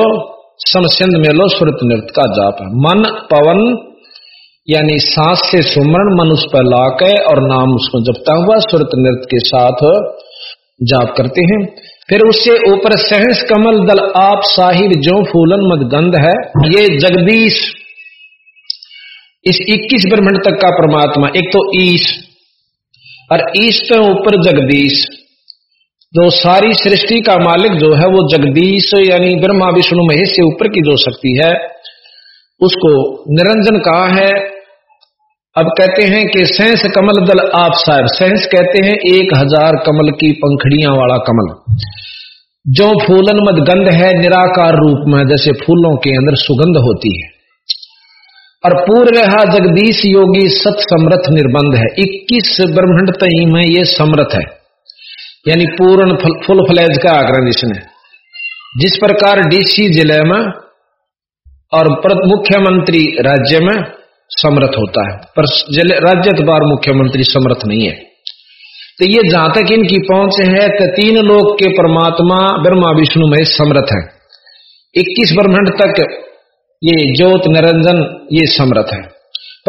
सम सिंध मेलो सुरत नृत्य का जाप है। मन पवन, यानी सांस से सुमरण, मन उस पर लाके और नाम उसको जपता हुआ सुरत नृत्य के साथ जाप करते हैं। फिर उससे ऊपर सहस कमल दल आप साहिब जो फूलन मदगंध है, ये जगदीश। इस 21 ब्रह्मंड तक का परमात्मा, एक तो ईश, और ईश के ऊपर जगदीश। जो सारी सृष्टि का मालिक जो है, वो जगदीश यानी ब्रह्मा, विष्णु महेश से ऊपर की जो शक्ति है, उसको निरंजन कहा है अब कहते हैं कि सहस कमल दल आप साहब। सहस कहते हैं एक हज़ार कमल की पंखड़ियाँ वाला कमल। जो फूलन मद गंध है, निराकार रूप में जैसे फूलों के अंदर सुगंध होती है। और पूर्व रहा जगदीश योगी सत समर्थ निर्बंध है। 21 ब्रह्मंड तई में ये समर्थ है। यानी पूर्ण फुल फ्लैज का आग्रह इसने। जिस प्रकार डीसी ज़िले में और मुख्यमंत्री राज्य में समर्थ होता है। पर राज्यतबार मुख्यमंत्री समर्थ नहीं है। तो ये जहाँ तक इनकी पहुँच है तो तीन लोग के परमात्मा, ब्रह्मा, विष्णु में समर्थ है। इक्कीस ब्रह्मंड तक ये ज्योत, निरंजन, ये समर्थ है।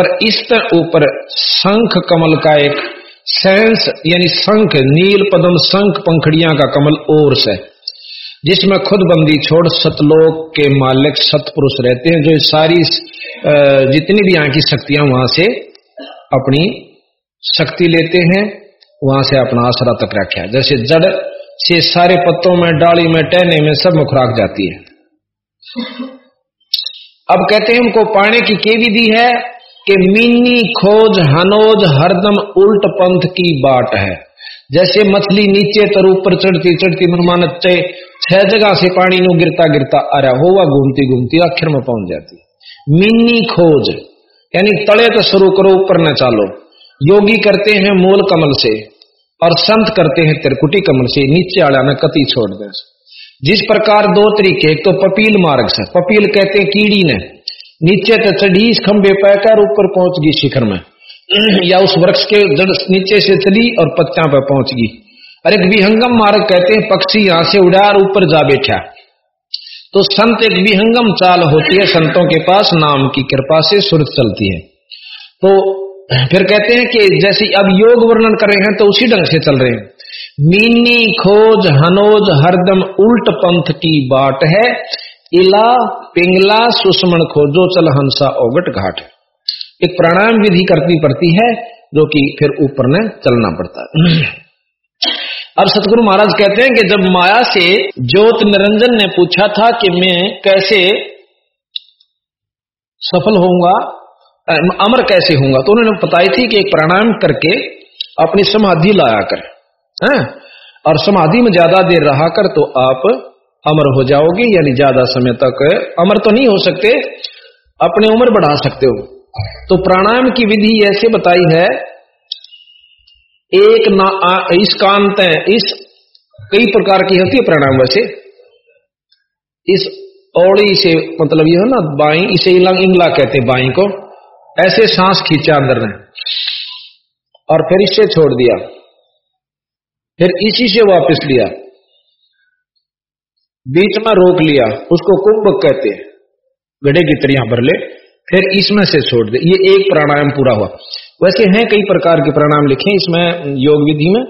पर इस ऊपर शंख कमल का एक सेंस, यानी शंख, नील पदम शंख पंखड़ियाँ का कमल और से। जिसमें खुद बंदी छोड़ सतलोक के मालिक सतपुरुष रहते हैं, जो सारी जितनी भी यहाँ की शक्तियाँ वहाँ से अपनी शक्ति लेते हैं, वहाँ से अपना आसरा तक रखा जैसे जड़ से सारे पत्तों में, डाली में, टहने में सब में खुराक जाती है। अब कहते हैं उनको पाने की के विधि है कि मीनी खोज, हनोज, हरदम उल्ट पंथ की बाट है। जैसे मछली नीचे तर ऊपर चढ़ती चढ़ती मनमान छह जगह से पानी नु गिरता गिरता आ रहा होगा घूमती घूमती आखिर में पहुँच जाती। मीनी खोज। यानी तले तो शुरू करो, ऊपर न चालो। योगी करते हैं मूल कमल से, और संत करते हैं त्रिकुटी कमल से, नीचे आड़ा न कति छोड़ दे। जिस प्रकार दो तरीके, एक तो पपील मार्ग से, पपील कहते हैं कीड़ी ने। नीचे तो चढ़ी इस खंबे पैकर ऊपर पहुँच गई शिखर में। या उस वृक्ष के जड़ नीचे से चली और पत्ता पर पहुँच गई। अरे विहंगम मार्ग कहते हैं पक्षी यहाँ से उड़ा और ऊपर जा बैठा। तो संत एक विहंगम चाल होती है संतों के पास, नाम की कृपा से सुरत चलती है। तो फिर कहते हैं कि जैसे अब योग वर्णन कर रहे हैं तो उसी ढंग से चल रहे हैं। मीनी खोज हनोज हरदम उल्ट पंथ की बाट है, इला पिंगला सुषमण खोजो चल हंसा ओगट घाट एक प्राणायाम विधि करनी पड़ती है, जो कि फिर ऊपर ने चलना पड़ता है। अब सतगुरु महाराज कहते हैं कि जब माया से ज्योत निरंजन ने पूछा था कि मैं कैसे सफल होऊँगा अमर कैसे होऊँगा तो उन्होंने बताई थी कि एक प्राणायाम करके अपनी समाधि लाया कर, है? और समाधि में ज़्यादा देर रहा कर तो आप अमर हो जाओगे, यानी ज़्यादा समय तक अमर तो नहीं हो सकते, अपने उम्र बढ़ा सकते हो। तो प्राणायाम की विधि ऐसे बताई है एक ना आ, इस कांत है इस कई प्रकार की होती है प्राणायाम वैसे। इस औड़ी से मतलब ये हो ना बाई इसे इलंग इंगला कहते हैं बाई को। ऐसे सांस खींचा अंदर ने। और फिर इससे छोड़ दिया। फिर इसी से वापस लिया। बीच में रोक लिया। उसको कुंभ कहते हैं। गड़े की तरह भर ले। फिर इसमें से छोड़ दे। ये एक प्राणायाम पूरा हुआ। वैसे हैं कई प्रकार के प्राणायाम लिखे इसमें योग विधि में।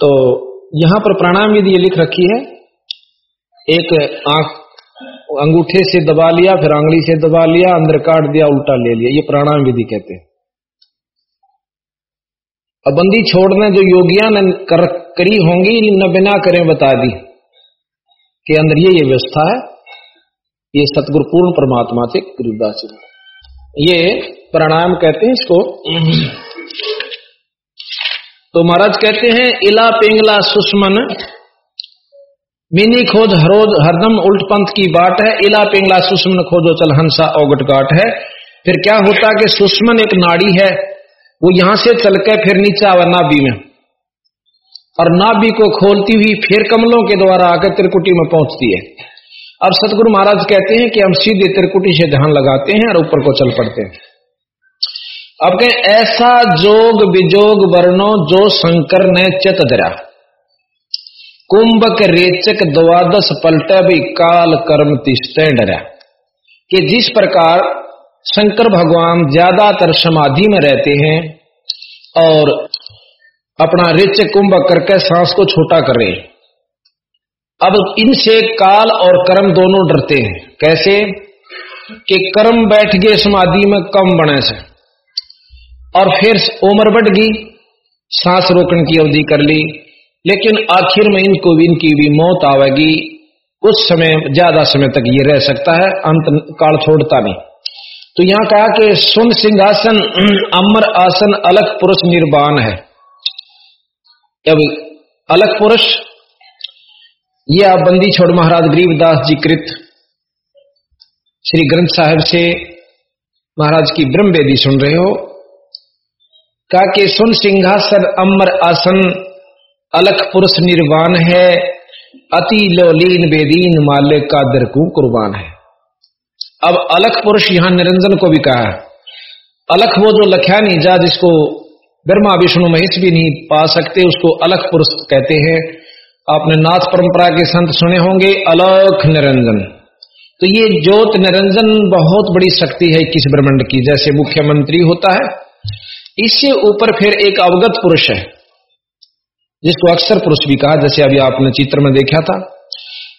तो यहाँ पर प्राणायाम विधि ये लिख रखी है। एक आँख अंगूठे से दबा लिया फिर आंगली से दबा लिया अंदर काट दिया उल्टा ले लिया ये प्राणायाम विधि कहते हैं। बंदी छोड़ने जो योगिया ने कर, करी होंगी न बिना करें बता दी के अंदर ये ये व्यवस्था है। ये सतगुरु पूर्ण परमात्मा से गरीबदास जी। ये प्राणायाम कहते हैं इसको। तो महाराज कहते हैं, इला पिंगला सुषमन, मिनी खोज हरोज हरदम उल्ट पंथ की बाट है, इला पिंगला सुषमन खोजो चल हंसा औगट गाट है। फिर क्या होता कि सुषमन एक नाड़ी है, वो यहाँ से चल के फिर नीचे आवा नाभि में। और नाभि को खोलती हुई फिर कमलों के द्वारा आकर त्रिकुटी में पहुँचती है। अब सतगुरु महाराज कहते हैं कि हम सीधे त्रिकुटी से ध्यान लगाते हैं और ऊपर को चल पड़ते हैं। अब कहें, ऐसा जोग विजोग वर्णो जो शंकर ने चित धरा। कुंभक रेचक द्वादश पलट भी काल कर्म तिष्ट डरा। कि जिस प्रकार शंकर भगवान ज़्यादातर समाधि में रहते हैं और अपना रिच कुंभ करके सांस को छोटा कर रहे अब इनसे काल और कर्म दोनों डरते हैं। कैसे? कि कर्म बैठ गए समाधि में कम बने से। और फिर उम्र बढ़ गई, सांस रोकने की अवधि कर ली, लेकिन आखिर में इनको भी, इनकी भी मौत आवेगी। उस समय, ज़्यादा समय तक ये रह सकता है, अंत काल छोड़ता नहीं। तो यहाँ कहा कि सुन सिंहासन, अमर आसन, अलग पुरुष निर्वाण है। अब अलग पुरुष, ये आप बंदी छोड़ महाराज गरीबदास जी कृत। श्री ग्रंथ साहिब से महाराज की ब्रह्म वेदी सुन रहे हो। का के सुन सिंहासन अमर आसन, अलख पुरुष निर्वाण है, अति लोलीन बेदीन मालिक का दरकू कुर्बान है। अब अलख पुरुष यहाँ निरंजन को भी कहा अलख वो जो लख्या नहीं जा, जिसको ब्रह्मा विष्णु महेश भी नहीं पा सकते, उसको अलख पुरुष कहते हैं। आपने नाथ परंपरा के संत सुने होंगे, अलख निरंजन। तो ये ज्योत निरंजन बहुत बड़ी शक्ति है किस ब्रह्मंड की, जैसे मुख्यमंत्री होता है। इससे ऊपर फिर एक अवगत पुरुष है, जिसको अक्षर पुरुष भी कहा, जैसे अभी आपने चित्र में देखा था।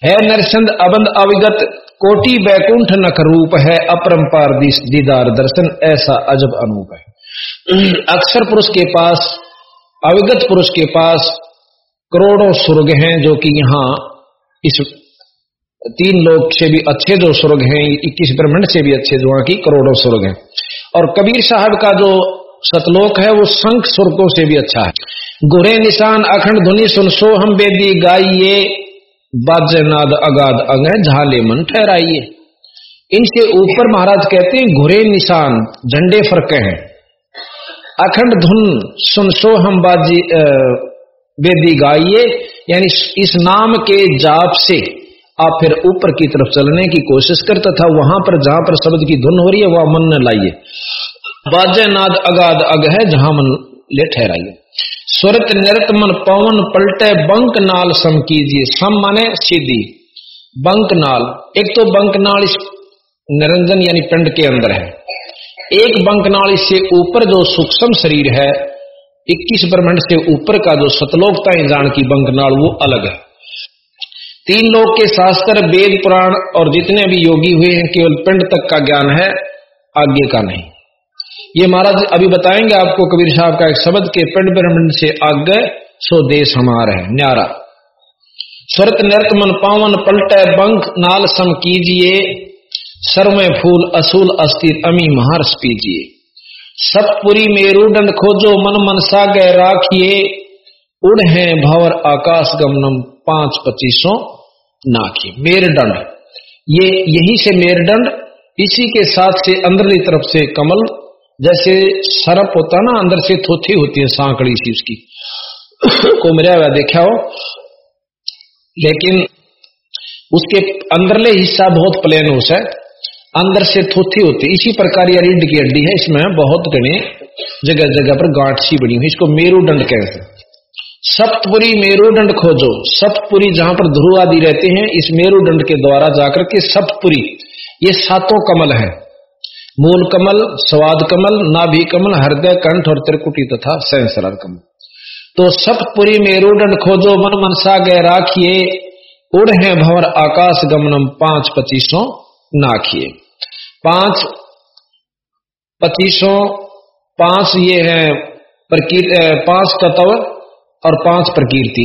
है नरसंद अबंद अविगत, कोटि बैकुंठ नख रूप है, अपरंपार दीदार दर्शन, ऐसा अजब अनूप है। अक्षर पुरुष के पास, अविगत पुरुष के पास करोड़ों स्वर्ग हैं, जो कि यहाँ इस तीन लोग से भी अच्छे जो स्वर्ग हैं, इक्कीस ब्रह्मंड से भी अच्छे जो की करोड़ों स्वर्ग हैं। और कबीर साहब का जो सतलोक है, वो शंख सुरकों से भी अच्छा है। गुरे निशान, अखंड धुनि सुन सो हम बेदी गाइये बाजे नाद अगाध अंग झाले मन ठहराइए। इनसे ऊपर महाराज कहते हैं घुरे निशान, झंडे फरके हैं। अखंड धुन सुन सो हम बाजी बेदी गाइये यानी इस नाम के जाप से आप फिर ऊपर की तरफ़ चलने की कोशिश कर, तथा वहाँ पर जहाँ पर शब्द की धुन हो रही है, वह मन न लाइए। बाजे नाद अगाध अग है जहाँ मन ले ठहराइए। सुरत निरत मन पवन पलटे बंक नाल सम कीजिए। सम माने सीधी। बंक नाल। एक तो बंक नाल इस निरंजन यानी पिंड के अंदर है। एक बंक नाल इससे ऊपर जो सूक्ष्म शरीर है, इक्कीस ब्रह्मंड से ऊपर का जो सतलोकता जान की बंक नाल, वो अलग है। तीन लोग के शास्त्र, वेद, पुराण और जितने भी योगी हुए हैं, केवल पिंड तक का ज्ञान है, आगे का नहीं। ये महाराज अभी बताएँगे आपको कबीर साहब का एक शब्द के पिंड ब्रह्मंड से आगे, सो देश हमारा है, न्यारा। स्वरत नृत मन पावन पलटे बंक, नाल सम कीजिए सरमे फूल असूल अस्थिर अमी महारस पीजिए। सतपुरी मेरुदंड खोजो, मन मन सागे राखिए उड़ है भवर आकाश गमनम पाँच पच्चीसों नाखी। मेरदंड ये यही से मेरदंड इसी के साथ से अंदरली तरफ़ से कमल जैसे सरप होता ना, अंदर से थोथी होती है सांकड़ी सी उसकी। को मेरा हुआ देखा हो? लेकिन उसके अंदरले हिस्सा बहुत प्लेन हो है अंदर से थोथी होती इसी प्रकार ये रीढ़ की हड्डी है। इसमें बहुत घने जगह जगह पर गांठ सी बनी हुई। इसको मेरुदंड कहते हैं। सप्तपुरी मेरुदंड खोजो। सप्तपुरी जहाँ पर ध्रुव आदि रहते हैं, इस मेरुदंड के द्वारा जाकर के सप्तपुरी, ये सातों कमल है। मूल कमल, स्वाद कमल, नाभि कमल, हृदय, कंठ और त्रिकुटी तथा सहसरार कमल। तो सप्तपुरी में रूडन खोजो, मन मनसा गए राखिए उड़ है भवर आकाश गमनम पाँच पच्चीसों नाखिए। पाँच पच्चीसों पाँच ये है पाँच तत्व और पाँच प्रकीर्ति।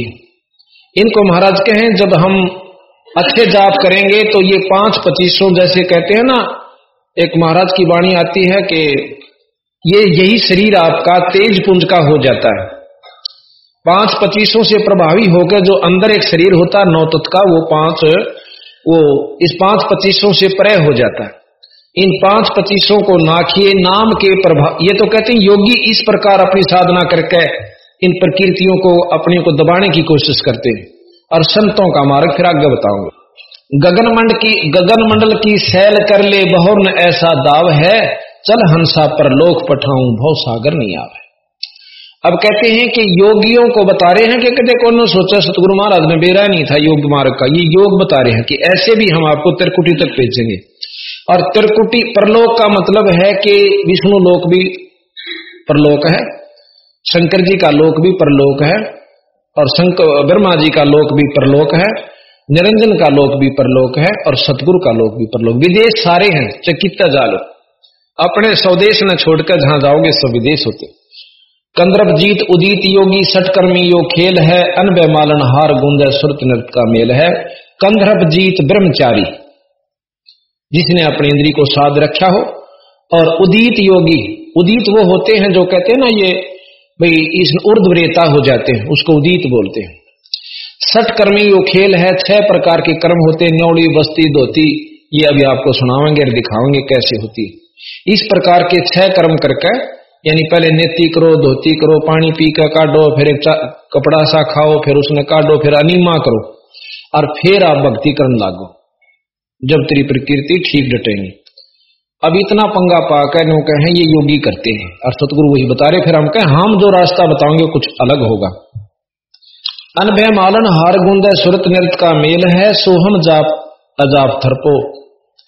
इनको महाराज कहें, जब हम अच्छे जाप करेंगे तो ये पाँच पच्चीसों जैसे कहते हैं ना एक महाराज की वाणी आती है कि ये यही शरीर आपका तेज पुंज का हो जाता है। पाँच पच्चीसों से प्रभावी होकर जो अंदर एक शरीर होता है नौ का, वो पाँच, वो इस पाँच पच्चीसों से प्रय हो जाता है। इन पाँच पच्चीसों को नाखिए नाम के प्रभाव ये तो कहते हैं योगी इस प्रकार अपनी साधना करके इन प्रकृतियों को, अपने को दबाने की कोशिश करते हैं। और संतों का मार्ग फिर आगे बताऊँगा। गगन मंड की, गगन मंडल की सैल कर ले बहुर्न ऐसा दाव है, चल हंसा पर लोक पठाऊं, भव सागर नहीं आवे। अब कहते हैं कि योगियों को बता रहे हैं कि कदे कौन सोचा, सतगुरु महाराज ने बेरा नहीं था योग मार्ग का। ये योग बता रहे हैं कि ऐसे भी हम आपको त्रिकुटी तक भेजेंगे। और त्रिकुटी परलोक का मतलब है कि विष्णु लोक भी परलोक है, शंकर जी का लोक भी परलोक है, और शंकर ब्रह्मा जी का लोक भी परलोक है निरंजन का लोक भी परलोक है और सतगुरु का लोक भी परलोक। विदेश सारे हैं चकित्ता जालो अपने स्वदेश न छोड़कर जहाँ जाओगे, सब विदेश होते। कंद्रप जीत उदित योगी, सटकर्मी यो खेल है, अनबे मालन हार गुंद सुरत नृत का मेल है। कंद्रप जीत ब्रह्मचारी, जिसने अपने इंद्री को साध रखा हो। और उदित योगी, उदित वो होते हैं जो कहते हैं ना ये, भाई, इस उर्ध्वरेता हो जाते हैं, उसको उदित बोलते हैं। सठ कर्मी यो खेल है, छह प्रकार के कर्म होते न्योड़ी बस्ती, धोती। ये अभी आपको सुनावेंगे और दिखाएँगे कैसे होती इस प्रकार के छह कर्म करके, यानी पहले नेति करो, धोती करो, पानी पी कर काटो फिर एक कपड़ा सा खाओ, फिर उसने काटो फिर अनिमा करो, और फिर आप भक्ति करने लागो, जब तेरी प्रकृति ठीक डटेंगे। अब इतना पंगा पाकर नो कहें ये योगी करते हैं, और सतगुरु वही बता रहे फिर हम कहें, हम जो रास्ता बताओगे कुछ अलग होगा। अनभय मालन हार गुंद सुरत नृत का मेल है सोहम जाप, अजाप थरपो।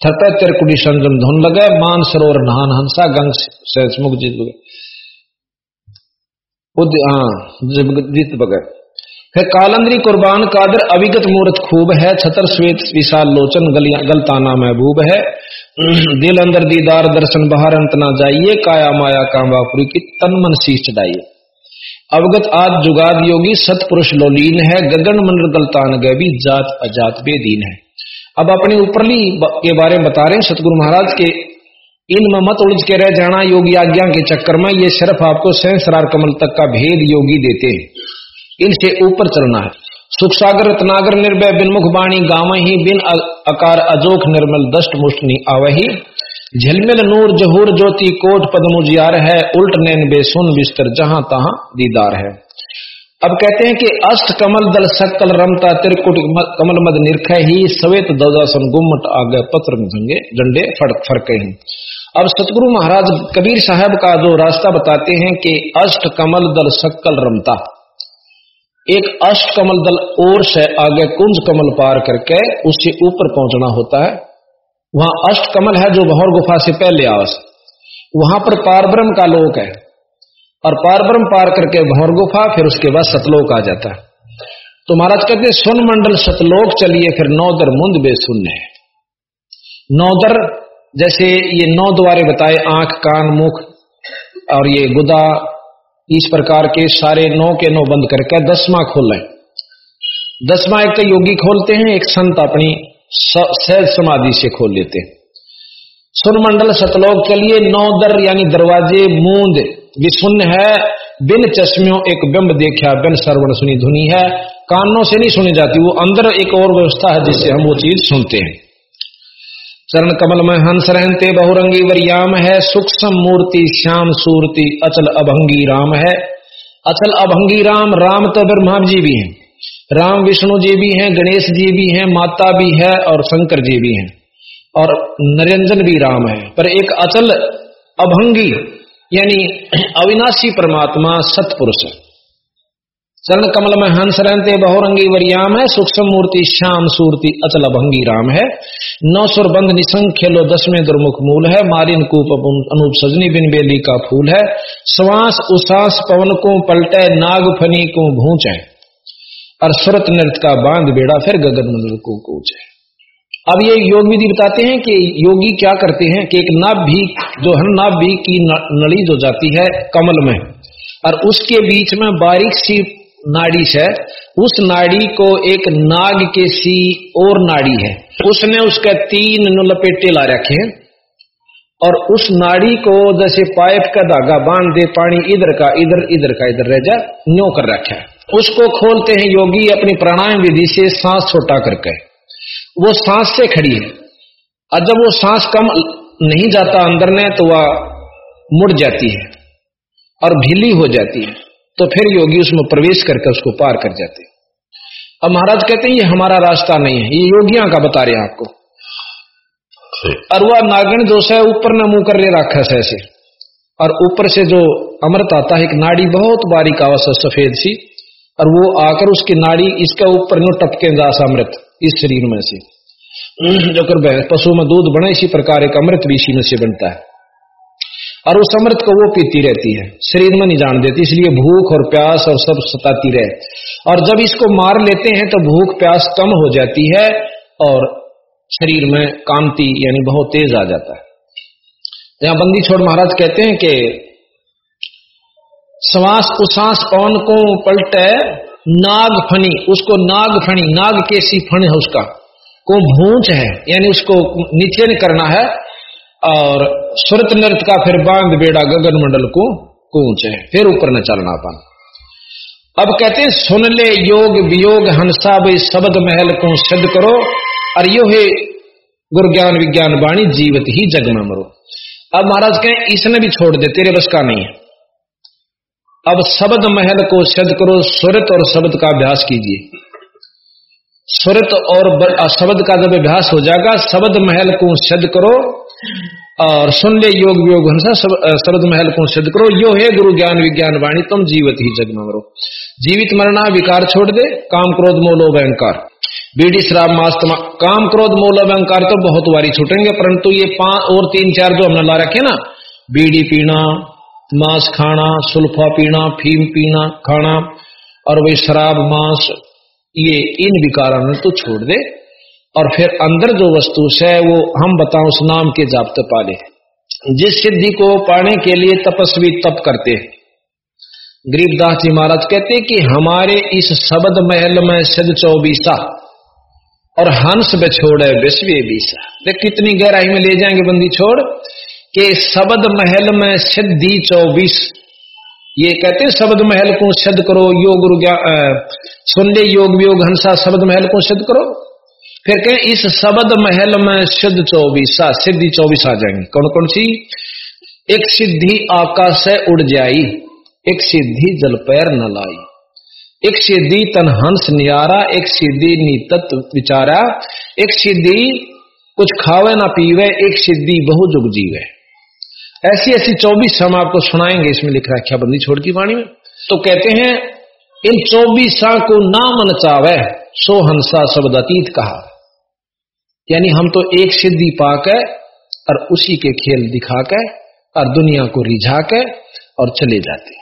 थरपे तिरकुड़ी संजम धुन लगे, मान सरोवर नहान हंसा, गंग सहसमुख जीत जीत बगे। फिर कालंदरी कुर्बान कादर, अविगत मूर्त खूब है, छतर श्वेत विशाल लोचन गलताना महबूब है। दिल अंदर दीदार दर्शन, बाहर अंत ना जाइए, काया माया कामवापुरी की तन मन शीश चढ़ाइए। अवगत आज जुगाद योगी सतपुरुष लोलीन है, गगन मंडल गलतान गैबी जात अजात बेदीन है। अब अपने ऊपरली के बारे में बता रहे हैं, सतगुरु महाराज के इनमें मत उलझ के रह जाना योगी आज्ञा के चक्कर में, ये सिर्फ़ आपको सहसरार कमल तक का भेद योगी देते हैं। इनसे ऊपर चलना है। सुख सागर रत्नागर, निर्भय बिन मुख बाणी, गाव ही, बिन अकार, अजोख, निर्मल दष्ट मुष्ट आवही। झिलमिल नूर जहूर ज्योति कोट पदमुजियार है, उल्ट नैन बेसुन बिस्तर जहाँ तहां दीदार है। अब कहते हैं कि अष्ट कमल दल सकल रमता त्रिकुट कमल मद निर्ख ही, सवेत दौदासन गुम्मट आगे पत्र झंगे डंडे फड़क फरके हैं। अब सतगुरु महाराज कबीर साहब का जो रास्ता बताते हैं कि अष्ट कमल दल सकल रमता। एक अष्ट कमल दल और से आगे कुंज कमल पार करके उससे ऊपर पहुँचना होता है। वहाँ अष्ट कमल है जो भौर गुफा से पहले आवास। वहाँ पर पारब्रह्म का लोक है। और पारब्रह्म पार करके भौर गुफा, फिर उसके बाद सतलोक आ जाता है। तो महाराज कहते हैं, सुन मंडल सतलोक, चलिए फिर नौदर मुंद बेसुन है। नौदर, जैसे ये नौ द्वारे बताए, आँख, कान, मुख और ये गुदा, इस प्रकार के सारे नौ के नौ बंद करके दसवां खोलें दसवां एक तो योगी खोलते हैं, एक संत अपनी सहज समाधि से खोल लेते हैं। सुन मंडल सतलोक चलिए नौ दर यानी दरवाजे, मूंद विशुन्न है। बिन चश्मियों एक बिंब देखा, बिन सर्वण सुनी धुनी है। कानों से नहीं सुनी जाती, वो अंदर एक और व्यवस्था है जिससे हम वो चीज़ सुनते हैं। चरण कमल में हंस रहते, बहुरंगी वरियाम है। सूक्ष्म मूर्ति श्याम सूर्ति, अचल अभंगी राम है। अचल अभंगी राम राम तो ब्रह्मा जी भी हैं। राम विष्णु जी भी हैं, गणेश जी भी हैं, माता भी है और शंकर जी भी हैं। और नरेंजन भी राम है। पर एक अचल अभंगी, यानी अविनाशी परमात्मा सतपुरुष है। चरण कमल में हंस रहते बहुरंगी वरियाम है, सूक्ष्म मूर्ति श्याम सूर्ति अचल भंगी राम है। नौ सुर बंद निसंख्य लो दसवें दुर्मुख मूल है, मारिन कूप अनूप सजनी बिन बेली का फूल है। श्वास उसास पवन को पलटे, नाग फनी को भूच। और सुरत नृत्य का बाँध बेड़ा, फिर गगन मंडल को कूच है। अब ये योग विधि बताते हैं कि योगी क्या करते हैं कि एक नाभ भी, जो है नाभ भी की नली जो जाती है कमल में, और उसके बीच में बारीक सी नाड़ी है। उस नाड़ी को एक नाग के सी और नाड़ी है। उसने उसके तीन लपेटे ला रखे हैं। और उस नाड़ी को जैसे पाइप का धागा बाँध दे पानी इधर का, इधर इधर का, इधर रह जा, न्यो कर रखा है। उसको खोलते हैं योगी अपनी प्राणायाम विधि से सांस छोटा करके। वो सांस से खड़ी है। और जब वो सांस कम नहीं जाता अंदर ने तो वह मुड़ जाती है और ढीली हो जाती है। तो फिर योगी उसमें प्रवेश करके उसको पार कर जाते अब महाराज कहते हैं, ये हमारा रास्ता नहीं है। ये योगियाँ का बता रहे हैं आपको। और वह नागिन जो है ऊपर न मुँह कर ले रखा ऐसे और ऊपर से जो अमृत आता है, एक नाड़ी बहुत बारीक आवास सफ़ेद सी। और वो आकर उसकी नाड़ी इसके ऊपर नो टपके दास अमृत, इस शरीर में से। जो कर पशु में दूध बने, इसी प्रकार एक अमृत भी इसी में से बनता है। और उस अमृत को वो पीती रहती है, शरीर में नहीं जान देती, इसलिए भूख और प्यास और सब सताती रहे। और जब इसको मार लेते हैं तो भूख प्यास कम हो जाती है, और शरीर में कांति यानी बहुत तेज आ जाता है। यहाँ बंदी छोड़ महाराज कहते हैं कि श्वास उसास पवन को पलटे नाग फनी उसको नाग फनी नाग कैसी फण है उसका। को भूच है, यानी उसको नीचे करना है और सुरत नृत्य का फिर बाँध बेड़ा गगन मंडल को कूच है, फिर ऊपर न चलना पान अब कहते हैं, सुन ले योग वियोग हंसा भाई शब्द महल को सिद्ध करो। और यो है गुरु ज्ञान विज्ञान वाणी, जीवित ही जग में मरो। अब महाराज कहें, इसने भी छोड़ दे, तेरे बस का नहीं है। अब शब्द महल को सिद्ध करो, सुरत और शब्द का अभ्यास कीजिए। सुरत और शब्द का जब अभ्यास हो जाएगा, शब्द महल को सिद्ध करो और सुन ले योग योग शब्द महल को सिद्ध करो। यो है गुरु ज्ञान विज्ञान वाणी, तुम जीवित ही जग मरो। जीवित मरना विकार छोड़ दे, काम क्रोध मोलो अहंकार। बीडी शराब मास्तमा काम क्रोध मोलो अहंकार तो बहुत बारी छूटेंगे, परंतु ये पाँच और तीन चार जो हमने ला रखे ना, बीड़ी पीना, मांस खाना, सुल्फा पीना, फीम पीना, खाना, और वही शराब, मांस, ये इन विकारों ने तो छोड़ दे। और फिर अंदर जो वस्तु है, वो हम बताओ उस नाम के जाप्त पाले जिस सिद्धि को पाने के लिए तपस्वी तप करते हैं। गरीबदास जी महाराज कहते कि हमारे इस शब्द महल में सिद्ध चौबीसा और हंस बिछोड़े विश्व बीसा। देख कितनी गहराई में ले जाएँगे बंदी छोड़ के शब्द महल में सिद्धि चौबीस। ये कहते हैं शब्द महल को सिद्ध करो, योग सुन ले योग वियोग हंसा शब्द महल को सिद्ध करो। फिर कहें, इस शब्द महल में सिद्ध चौबीस सिद्धि चौबीस आ जाएँगे। कौन कौन सी? एक सिद्धि आकाश से उड़ जाई, एक सिद्धि जल पैर न लाई। एक सिद्धि तन हंस नियारा एक सिद्धि नीतत विचारा, एक सिद्धि कुछ खावे ना पीवे, एक सिद्धि बहु जुग जीवे। ऐसी ऐसी चौबीस हम आपको सुनाएँगे, इसमें लिख रखा बंदी छोड़ की वाणी में। तो कहते हैं, इन चौबीसा को ना मन चावे, सो हंसा शब्द अतीत कहा। यानी हम तो एक सिद्धि पाकर और उसी के खेल दिखा के और दुनिया को रिझा के और चले जाते।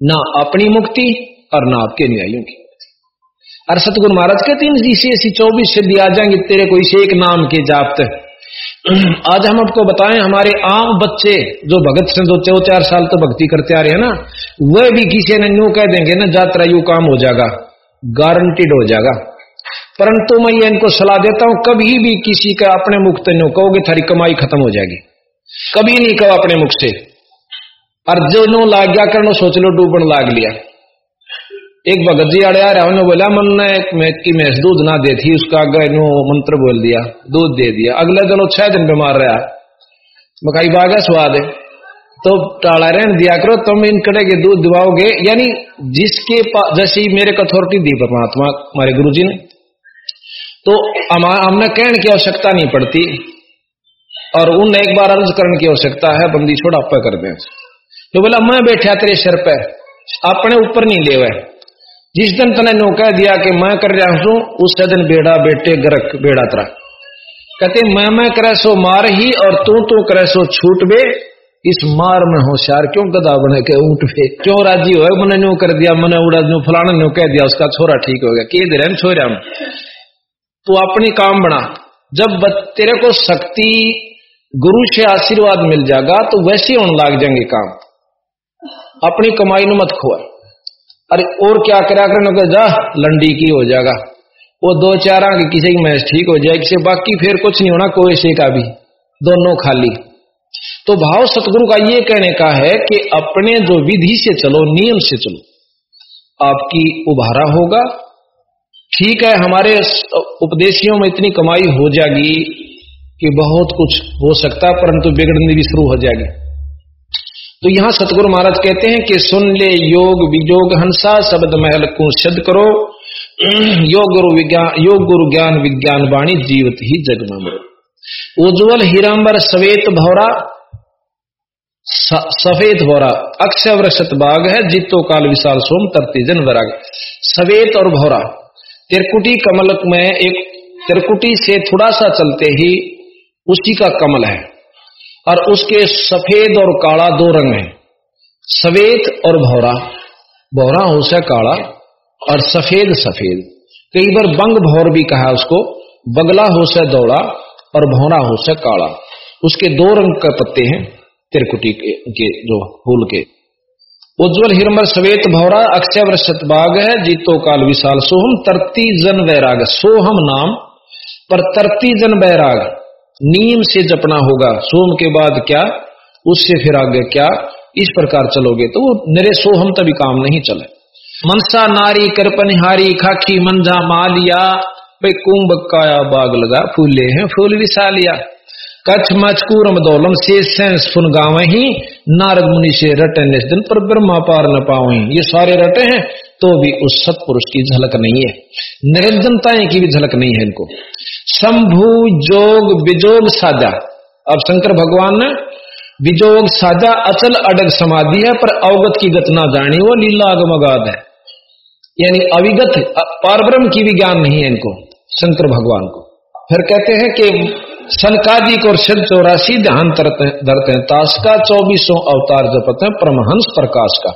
ना अपनी मुक्ति और ना आपके न्यायों की और सतगुरु महाराज कहते हैं, इसी ऐसी चौबीस सिद्धि आ जाएँगे, तेरे को इसे एक नाम के जापते आज हम आपको बताएँ, हमारे आम बच्चे जो भगत से जो चौ चार साल तो भक्ति करते आ रहे हैं ना, वह भी किसी ने न्यू कह देंगे, ना, जात्रा यू काम हो जाएगा गारंटीड हो जाएगा। परंतु मैं ये इनको सलाह देता हूँ, कभी भी किसी का अपने मुख तो न्यू कहोगे, थारी कमाई खत्म हो जाएगी। कभी नहीं कहो अपने मुख से। और जो नो लाग गया कर सोच लो डूबन लाग लिया। एक भगत जी आड़े आ रहा उन्होंने बोला, मन ने एक मैच की मैच दूध ना दे थी, उसका आगे मंत्र बोल दिया, दूध दे दिया। अगले दिनों छह दिन बीमार रहा। मकाई बाग है, स्वाद है। तो टाला रहन दिया करो, तुम इन कड़े के दूध दिवाओगे। यानी जिसके पास जैसी मेरे को अथॉरिटी दी परमात्मा, हमारे गुरु जी ने तो हमने कहने की आवश्यकता नहीं पड़ती। और उन एक बार अर्ज़ करने की आवश्यकता है, बंदी छोड़ा आप कर दे। तो बोला, मैं बैठा तेरे सिर पे, अपने ऊपर नहीं ले जिस दिन तने नो कह दिया कि मैं कर रहा हूँ, उस दिन बेड़ा बेटे गरक बेड़ा तरा। कहते, मैं मैं करे सो मार ही, और तू तू करे सो छूट बे। इस मार में होशियार क्यों गदा बने के ऊँट पे क्यों राज़ी हो मैंने न्यू कर दिया, मैंने उड़ा न्यू फलाना न्यू कह दिया, उसका छोरा ठीक हो गया। कि दे रहे छोरा तू अपनी काम बना। जब तेरे को शक्ति, गुरु से आशीर्वाद मिल जाएगा तो वैसे होने लग जाएँगे काम। अपनी कमाई नु मत खोआ। अरे, और क्या करा कर? जा, लंडी की हो जाएगा। वो दो चार आगे किसी की मैच ठीक हो जाएगी से बाकी फिर कुछ नहीं होना, कोई से का भी। दोनों खाली। तो भाव सतगुरु का ये कहने का है कि अपने जो विधि से चलो, नियम से चलो। आपकी उभारा होगा ठीक है, हमारे उपदेशियों में इतनी कमाई हो जाएगी कि बहुत कुछ हो सकता, परंतु बिगड़नी भी शुरू हो जाएगी। तो यहाँ सतगुरु महाराज कहते हैं कि सुन ले, योग वियोग हंसा, शब्द महल को सिद्ध करो। योग गुरु विज्ञान, योग गुरु ज्ञान विज्ञान वाणी जीवत ही जग में उज्ज्वल हिरांबर सवेत भौरा सफ़ेद भौरा, अक्षय वृषत बाग है जितो काल विशाल सोम तरती जन वराग। सवेत और भौरा तिरकुटी कमल में एक त्रिकुटी से थोड़ा सा चलते ही उसी का कमल है और उसके सफ़ेद और काला दो रंग हैं। सफ़ेद और भौरा। भौरा हो से काला और सफ़ेद सफ़ेद। कई बार बंग भौर भी कहा उसको। बगला हो से दौड़ा और भौरा हो से काला। उसके दो रंग के पत्ते हैं त्रिकुटी के जो फूल के। उज्जवल हिरमर सवेत भौरा अक्षय वृषत बाग है, जीतो काल विशाल सोहम, तरती जन वैराग। सोहम नाम, पर तरती जन वैराग। नीम से जपना होगा, सोम के बाद क्या? उससे फिर आगे क्या? इस प्रकार चलोगे तो निरे सोहम तभी काम नहीं चले। मनसा नारी करपनिहारी खाकी मंजा मालिया भाई कुंभ काया बाग लगा, फूले हैं फूल विसा लिया कच्छ मचकूर मदौलम से सेंस फुन गाव ही, नारद मुनि से रटे निस दिन पर ब्रह्मा पार न पाओ ये सारे रटे हैं तो भी उस सतपुरुष की झलक नहीं है। निरंजनताएँ की भी झलक नहीं है इनको। शंभु जोग बिजोग साजा। अब शंकर भगवान ने बिजोग साजा अचल अडग समाधि है, पर अवगत की गत ना जानी वो लीला अगमगाद है। यानी अविगत पारब्रह्म की भी ज्ञान नहीं है इनको, शंकर भगवान को। फिर कहते हैं कि सनकादिक और सिद्ध चौरासी ध्यान धरते हैं। ताश का चौबीसों अवतार जपते हैं, परमहंस प्रकाश का।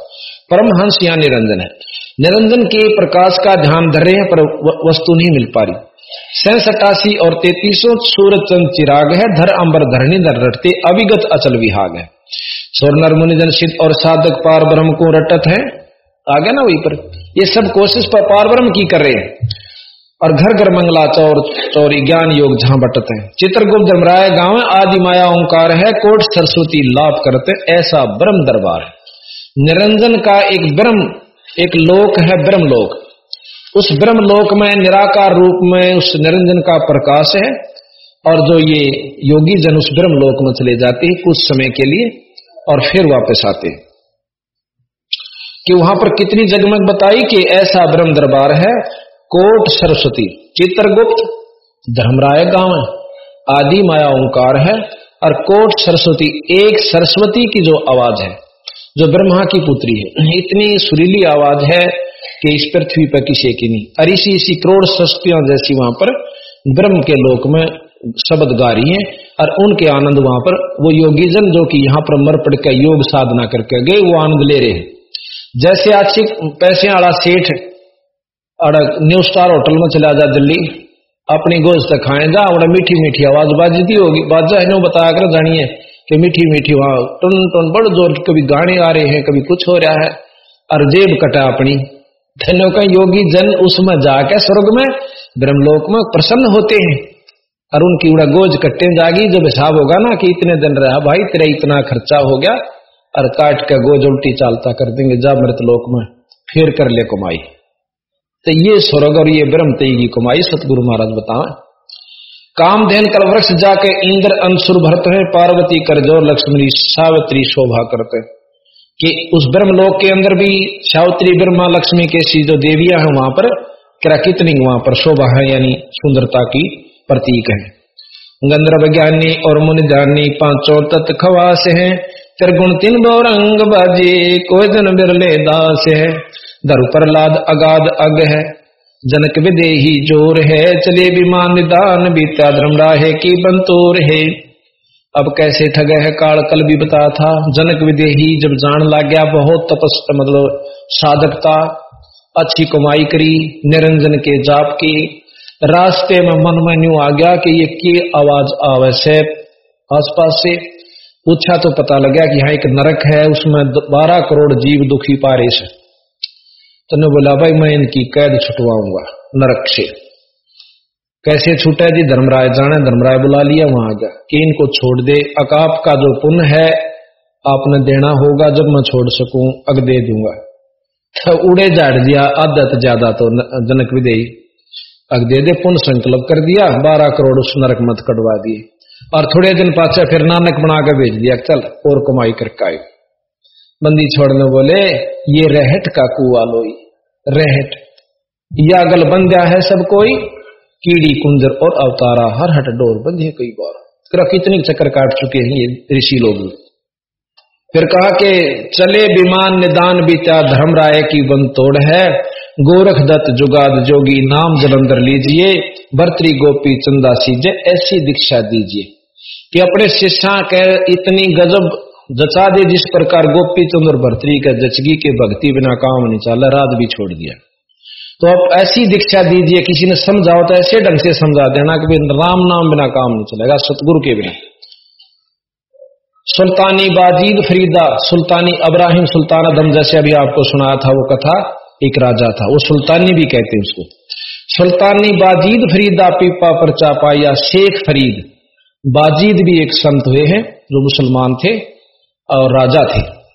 परमहंस या निरंजन है। निरंजन के प्रकाश का ध्यान धर रहे हैं, पर वस्तु नहीं मिल पा रही। सैसठासी और तैतीसों सूरज चंद चिराग है, धर अंबर धरणी धर रटते अविगत अचल विहाग है। स्वर्णर मुनिजन सिद्ध और साधक पार ब्रह्म को रटत है। आ गया ना वही पर। ये सब कोशिश पर पार ब्रह्म की कर रहे हैं। और घर घर मंगला चौर, चौरी ज्ञान योग जहाँ बटते हैं। चित्रगुप्त धर्मराय गाँव आदि माया ओंकार है, कोट सरस्वती लाभ करते ऐसा ब्रह्म दरबार है। निरंजन का एक ब्रह्म, एक लोक है ब्रह्म लोक उस ब्रह्म लोक में निराकार रूप में उस निरंजन का प्रकाश है और जो ये योगी जन उस ब्रह्म लोक में चले जाते हैं कुछ समय के लिए और फिर वापस आते हैं। कि वहाँ पर कितनी जगमग बताई कि ऐसा ब्रह्म दरबार है कोट सरस्वती, चित्रगुप्त, धर्मराय गाँव है, आदि माया ओंकार है, और कोट सरस्वती एक सरस्वती की जो आवाज़ है, जो ब्रह्मा की पुत्री है। इतनी सुरीली आवाज़ है कि इस पृथ्वी पर किसी की नहीं। और इसी इसी करोड़ सरस्वतियाँ जैसी वहाँ पर ब्रह्म के लोक में शब्द गा रही है, और उनके आनंद वहाँ पर, वो योगी जन जो कि यहाँ पर मर पड़ के योग साधना करके गए, वो आनंद ले रहे हैं। जैसे आज पैसे वाला सेठ और न्यू स्टार होटल में चला जा दिल्ली अपनी गोश्त खाए जा और मीठी मीठी आवाज़ बाजी बाजती होगी। बाजा है बताया कर जानिए कि मीठी मीठी वहाँ टुन टुन बड़ ज़ोर कभी गाने आ रहे हैं, कभी कुछ हो रहा है। और जेब कटा अपनी। धनों का योगी जन, उसमें जाके स्वर्ग में, ब्रह्मलोक में प्रसन्न होते हैं। और उनकी उड़ा गोज कट्टे जागी, जब हिसाब होगा ना कि इतने दिन रहा, भाई तेरा इतना खर्चा हो गया, और काट के गोज उल्टी चालता कर देंगे, जा मृत लोक में, फिर कर ले कमाई। तो ये स्वर्ग और ये ब्रह्म तेगी कमाई सतगुरु महाराज बताए। कामधेन कल वृक्ष जाके इंद्र अंशुर भरत है, पार्वती कर जो लक्ष्मी सावित्री शोभा करते कि उस ब्रह्म लोक के अंदर भी सावित्री, ब्रह्मा, लक्ष्मी के सी जो देवियाँ हैं वहाँ पर क्या कितनी वहाँ पर शोभा है, यानी सुंदरता की प्रतीक है। गंधर्व ज्ञानी और मुनि जानी पाँचों तत्व खवास हैं, त्रिगुण तीन बहुरंग बाजे, कोई जन बिरले दास है। दर प्रहलाद अगाध अग है। जनक विदेही ज़ोर है, चले विमान निदान बीता धर्म राहे की बंतोर है। अब कैसे ठगे है काल कल भी बता था। जनक विदेही जब जान लग गया बहुत तपस मतलब साधकता। अच्छी कमाई करी, निरंजन के जाप की। रास्ते में मन में न्यू आ गया कि ये की आवाज़ आवे से। आसपास से पूछा तो पता लगा कि यहाँ एक नरक है, उसमें बारह करोड़ जीव दुखी पारे से। तो बोला, भाई मैं इनकी कैद छुटवाऊँगा नरक से कैसे छूटा जी? धर्मराय जाने, धर्मराय बुला लिया, वहाँ आ गया कि इनको छोड़ दे। अकाप का जो पुण्य है, आपने देना होगा, जब मैं छोड़ सकूँ, अग दे दूँगा। तो उड़े झाड़ दिया आदत ज़्यादा तो जनक विदेही। अग दे दे, पुण्य संकल्प कर दिया, बारह करोड़ उस नरक मत कटवा दिए। और थोड़े दिन पाचा फिर नानक बना कर भेज दिया, चल, और कमाई करके आई बंदी छोड़ने बोले, ये रहट का कुआ लोई रहट। या गल बंध्या है सब कोई, कीड़ी, कुंजर और अवतारा, हर हट डोर बंधे कई बार। कितनी चक्कर काट चुके हैं ये ऋषि लोग। फिर कहा कि, चले विमान निदान बीता धर्म राय की बन तोड़ है। गोरख दत्त जुगाद जोगी नाम जलंधर लीजिए। भर्तरी गोपी चंदा सीजे ऐसी दीक्षा दीजिए। कि अपने शिष्या के इतनी गजब जचा दे जिस प्रकार गोपी चंद्र भर्तरी के जचगी के भक्ति बिना काम नहीं चला, रात भी छोड़ दिया। तो आप ऐसी दीक्षा दीजिए, किसी ने समझाओ तो ऐसे ढंग से समझा देना कि राम नाम बिना काम नहीं चलेगा, सतगुरु के बिना। सुल्तानी बाजीद फरीदा, सुल्तानी अब्राहिम सुल्तान अदम जैसे अभी आपको सुनाया था वो कथा, एक राजा था, वो सुल्तानी भी कहते हैं उसको। सुल्तानी बाजीद फरीदा, पीपा परचा पाया शेख फरीद। बाजीद भी एक संत हुए हैं, जो मुसलमान थे। और राजा थे।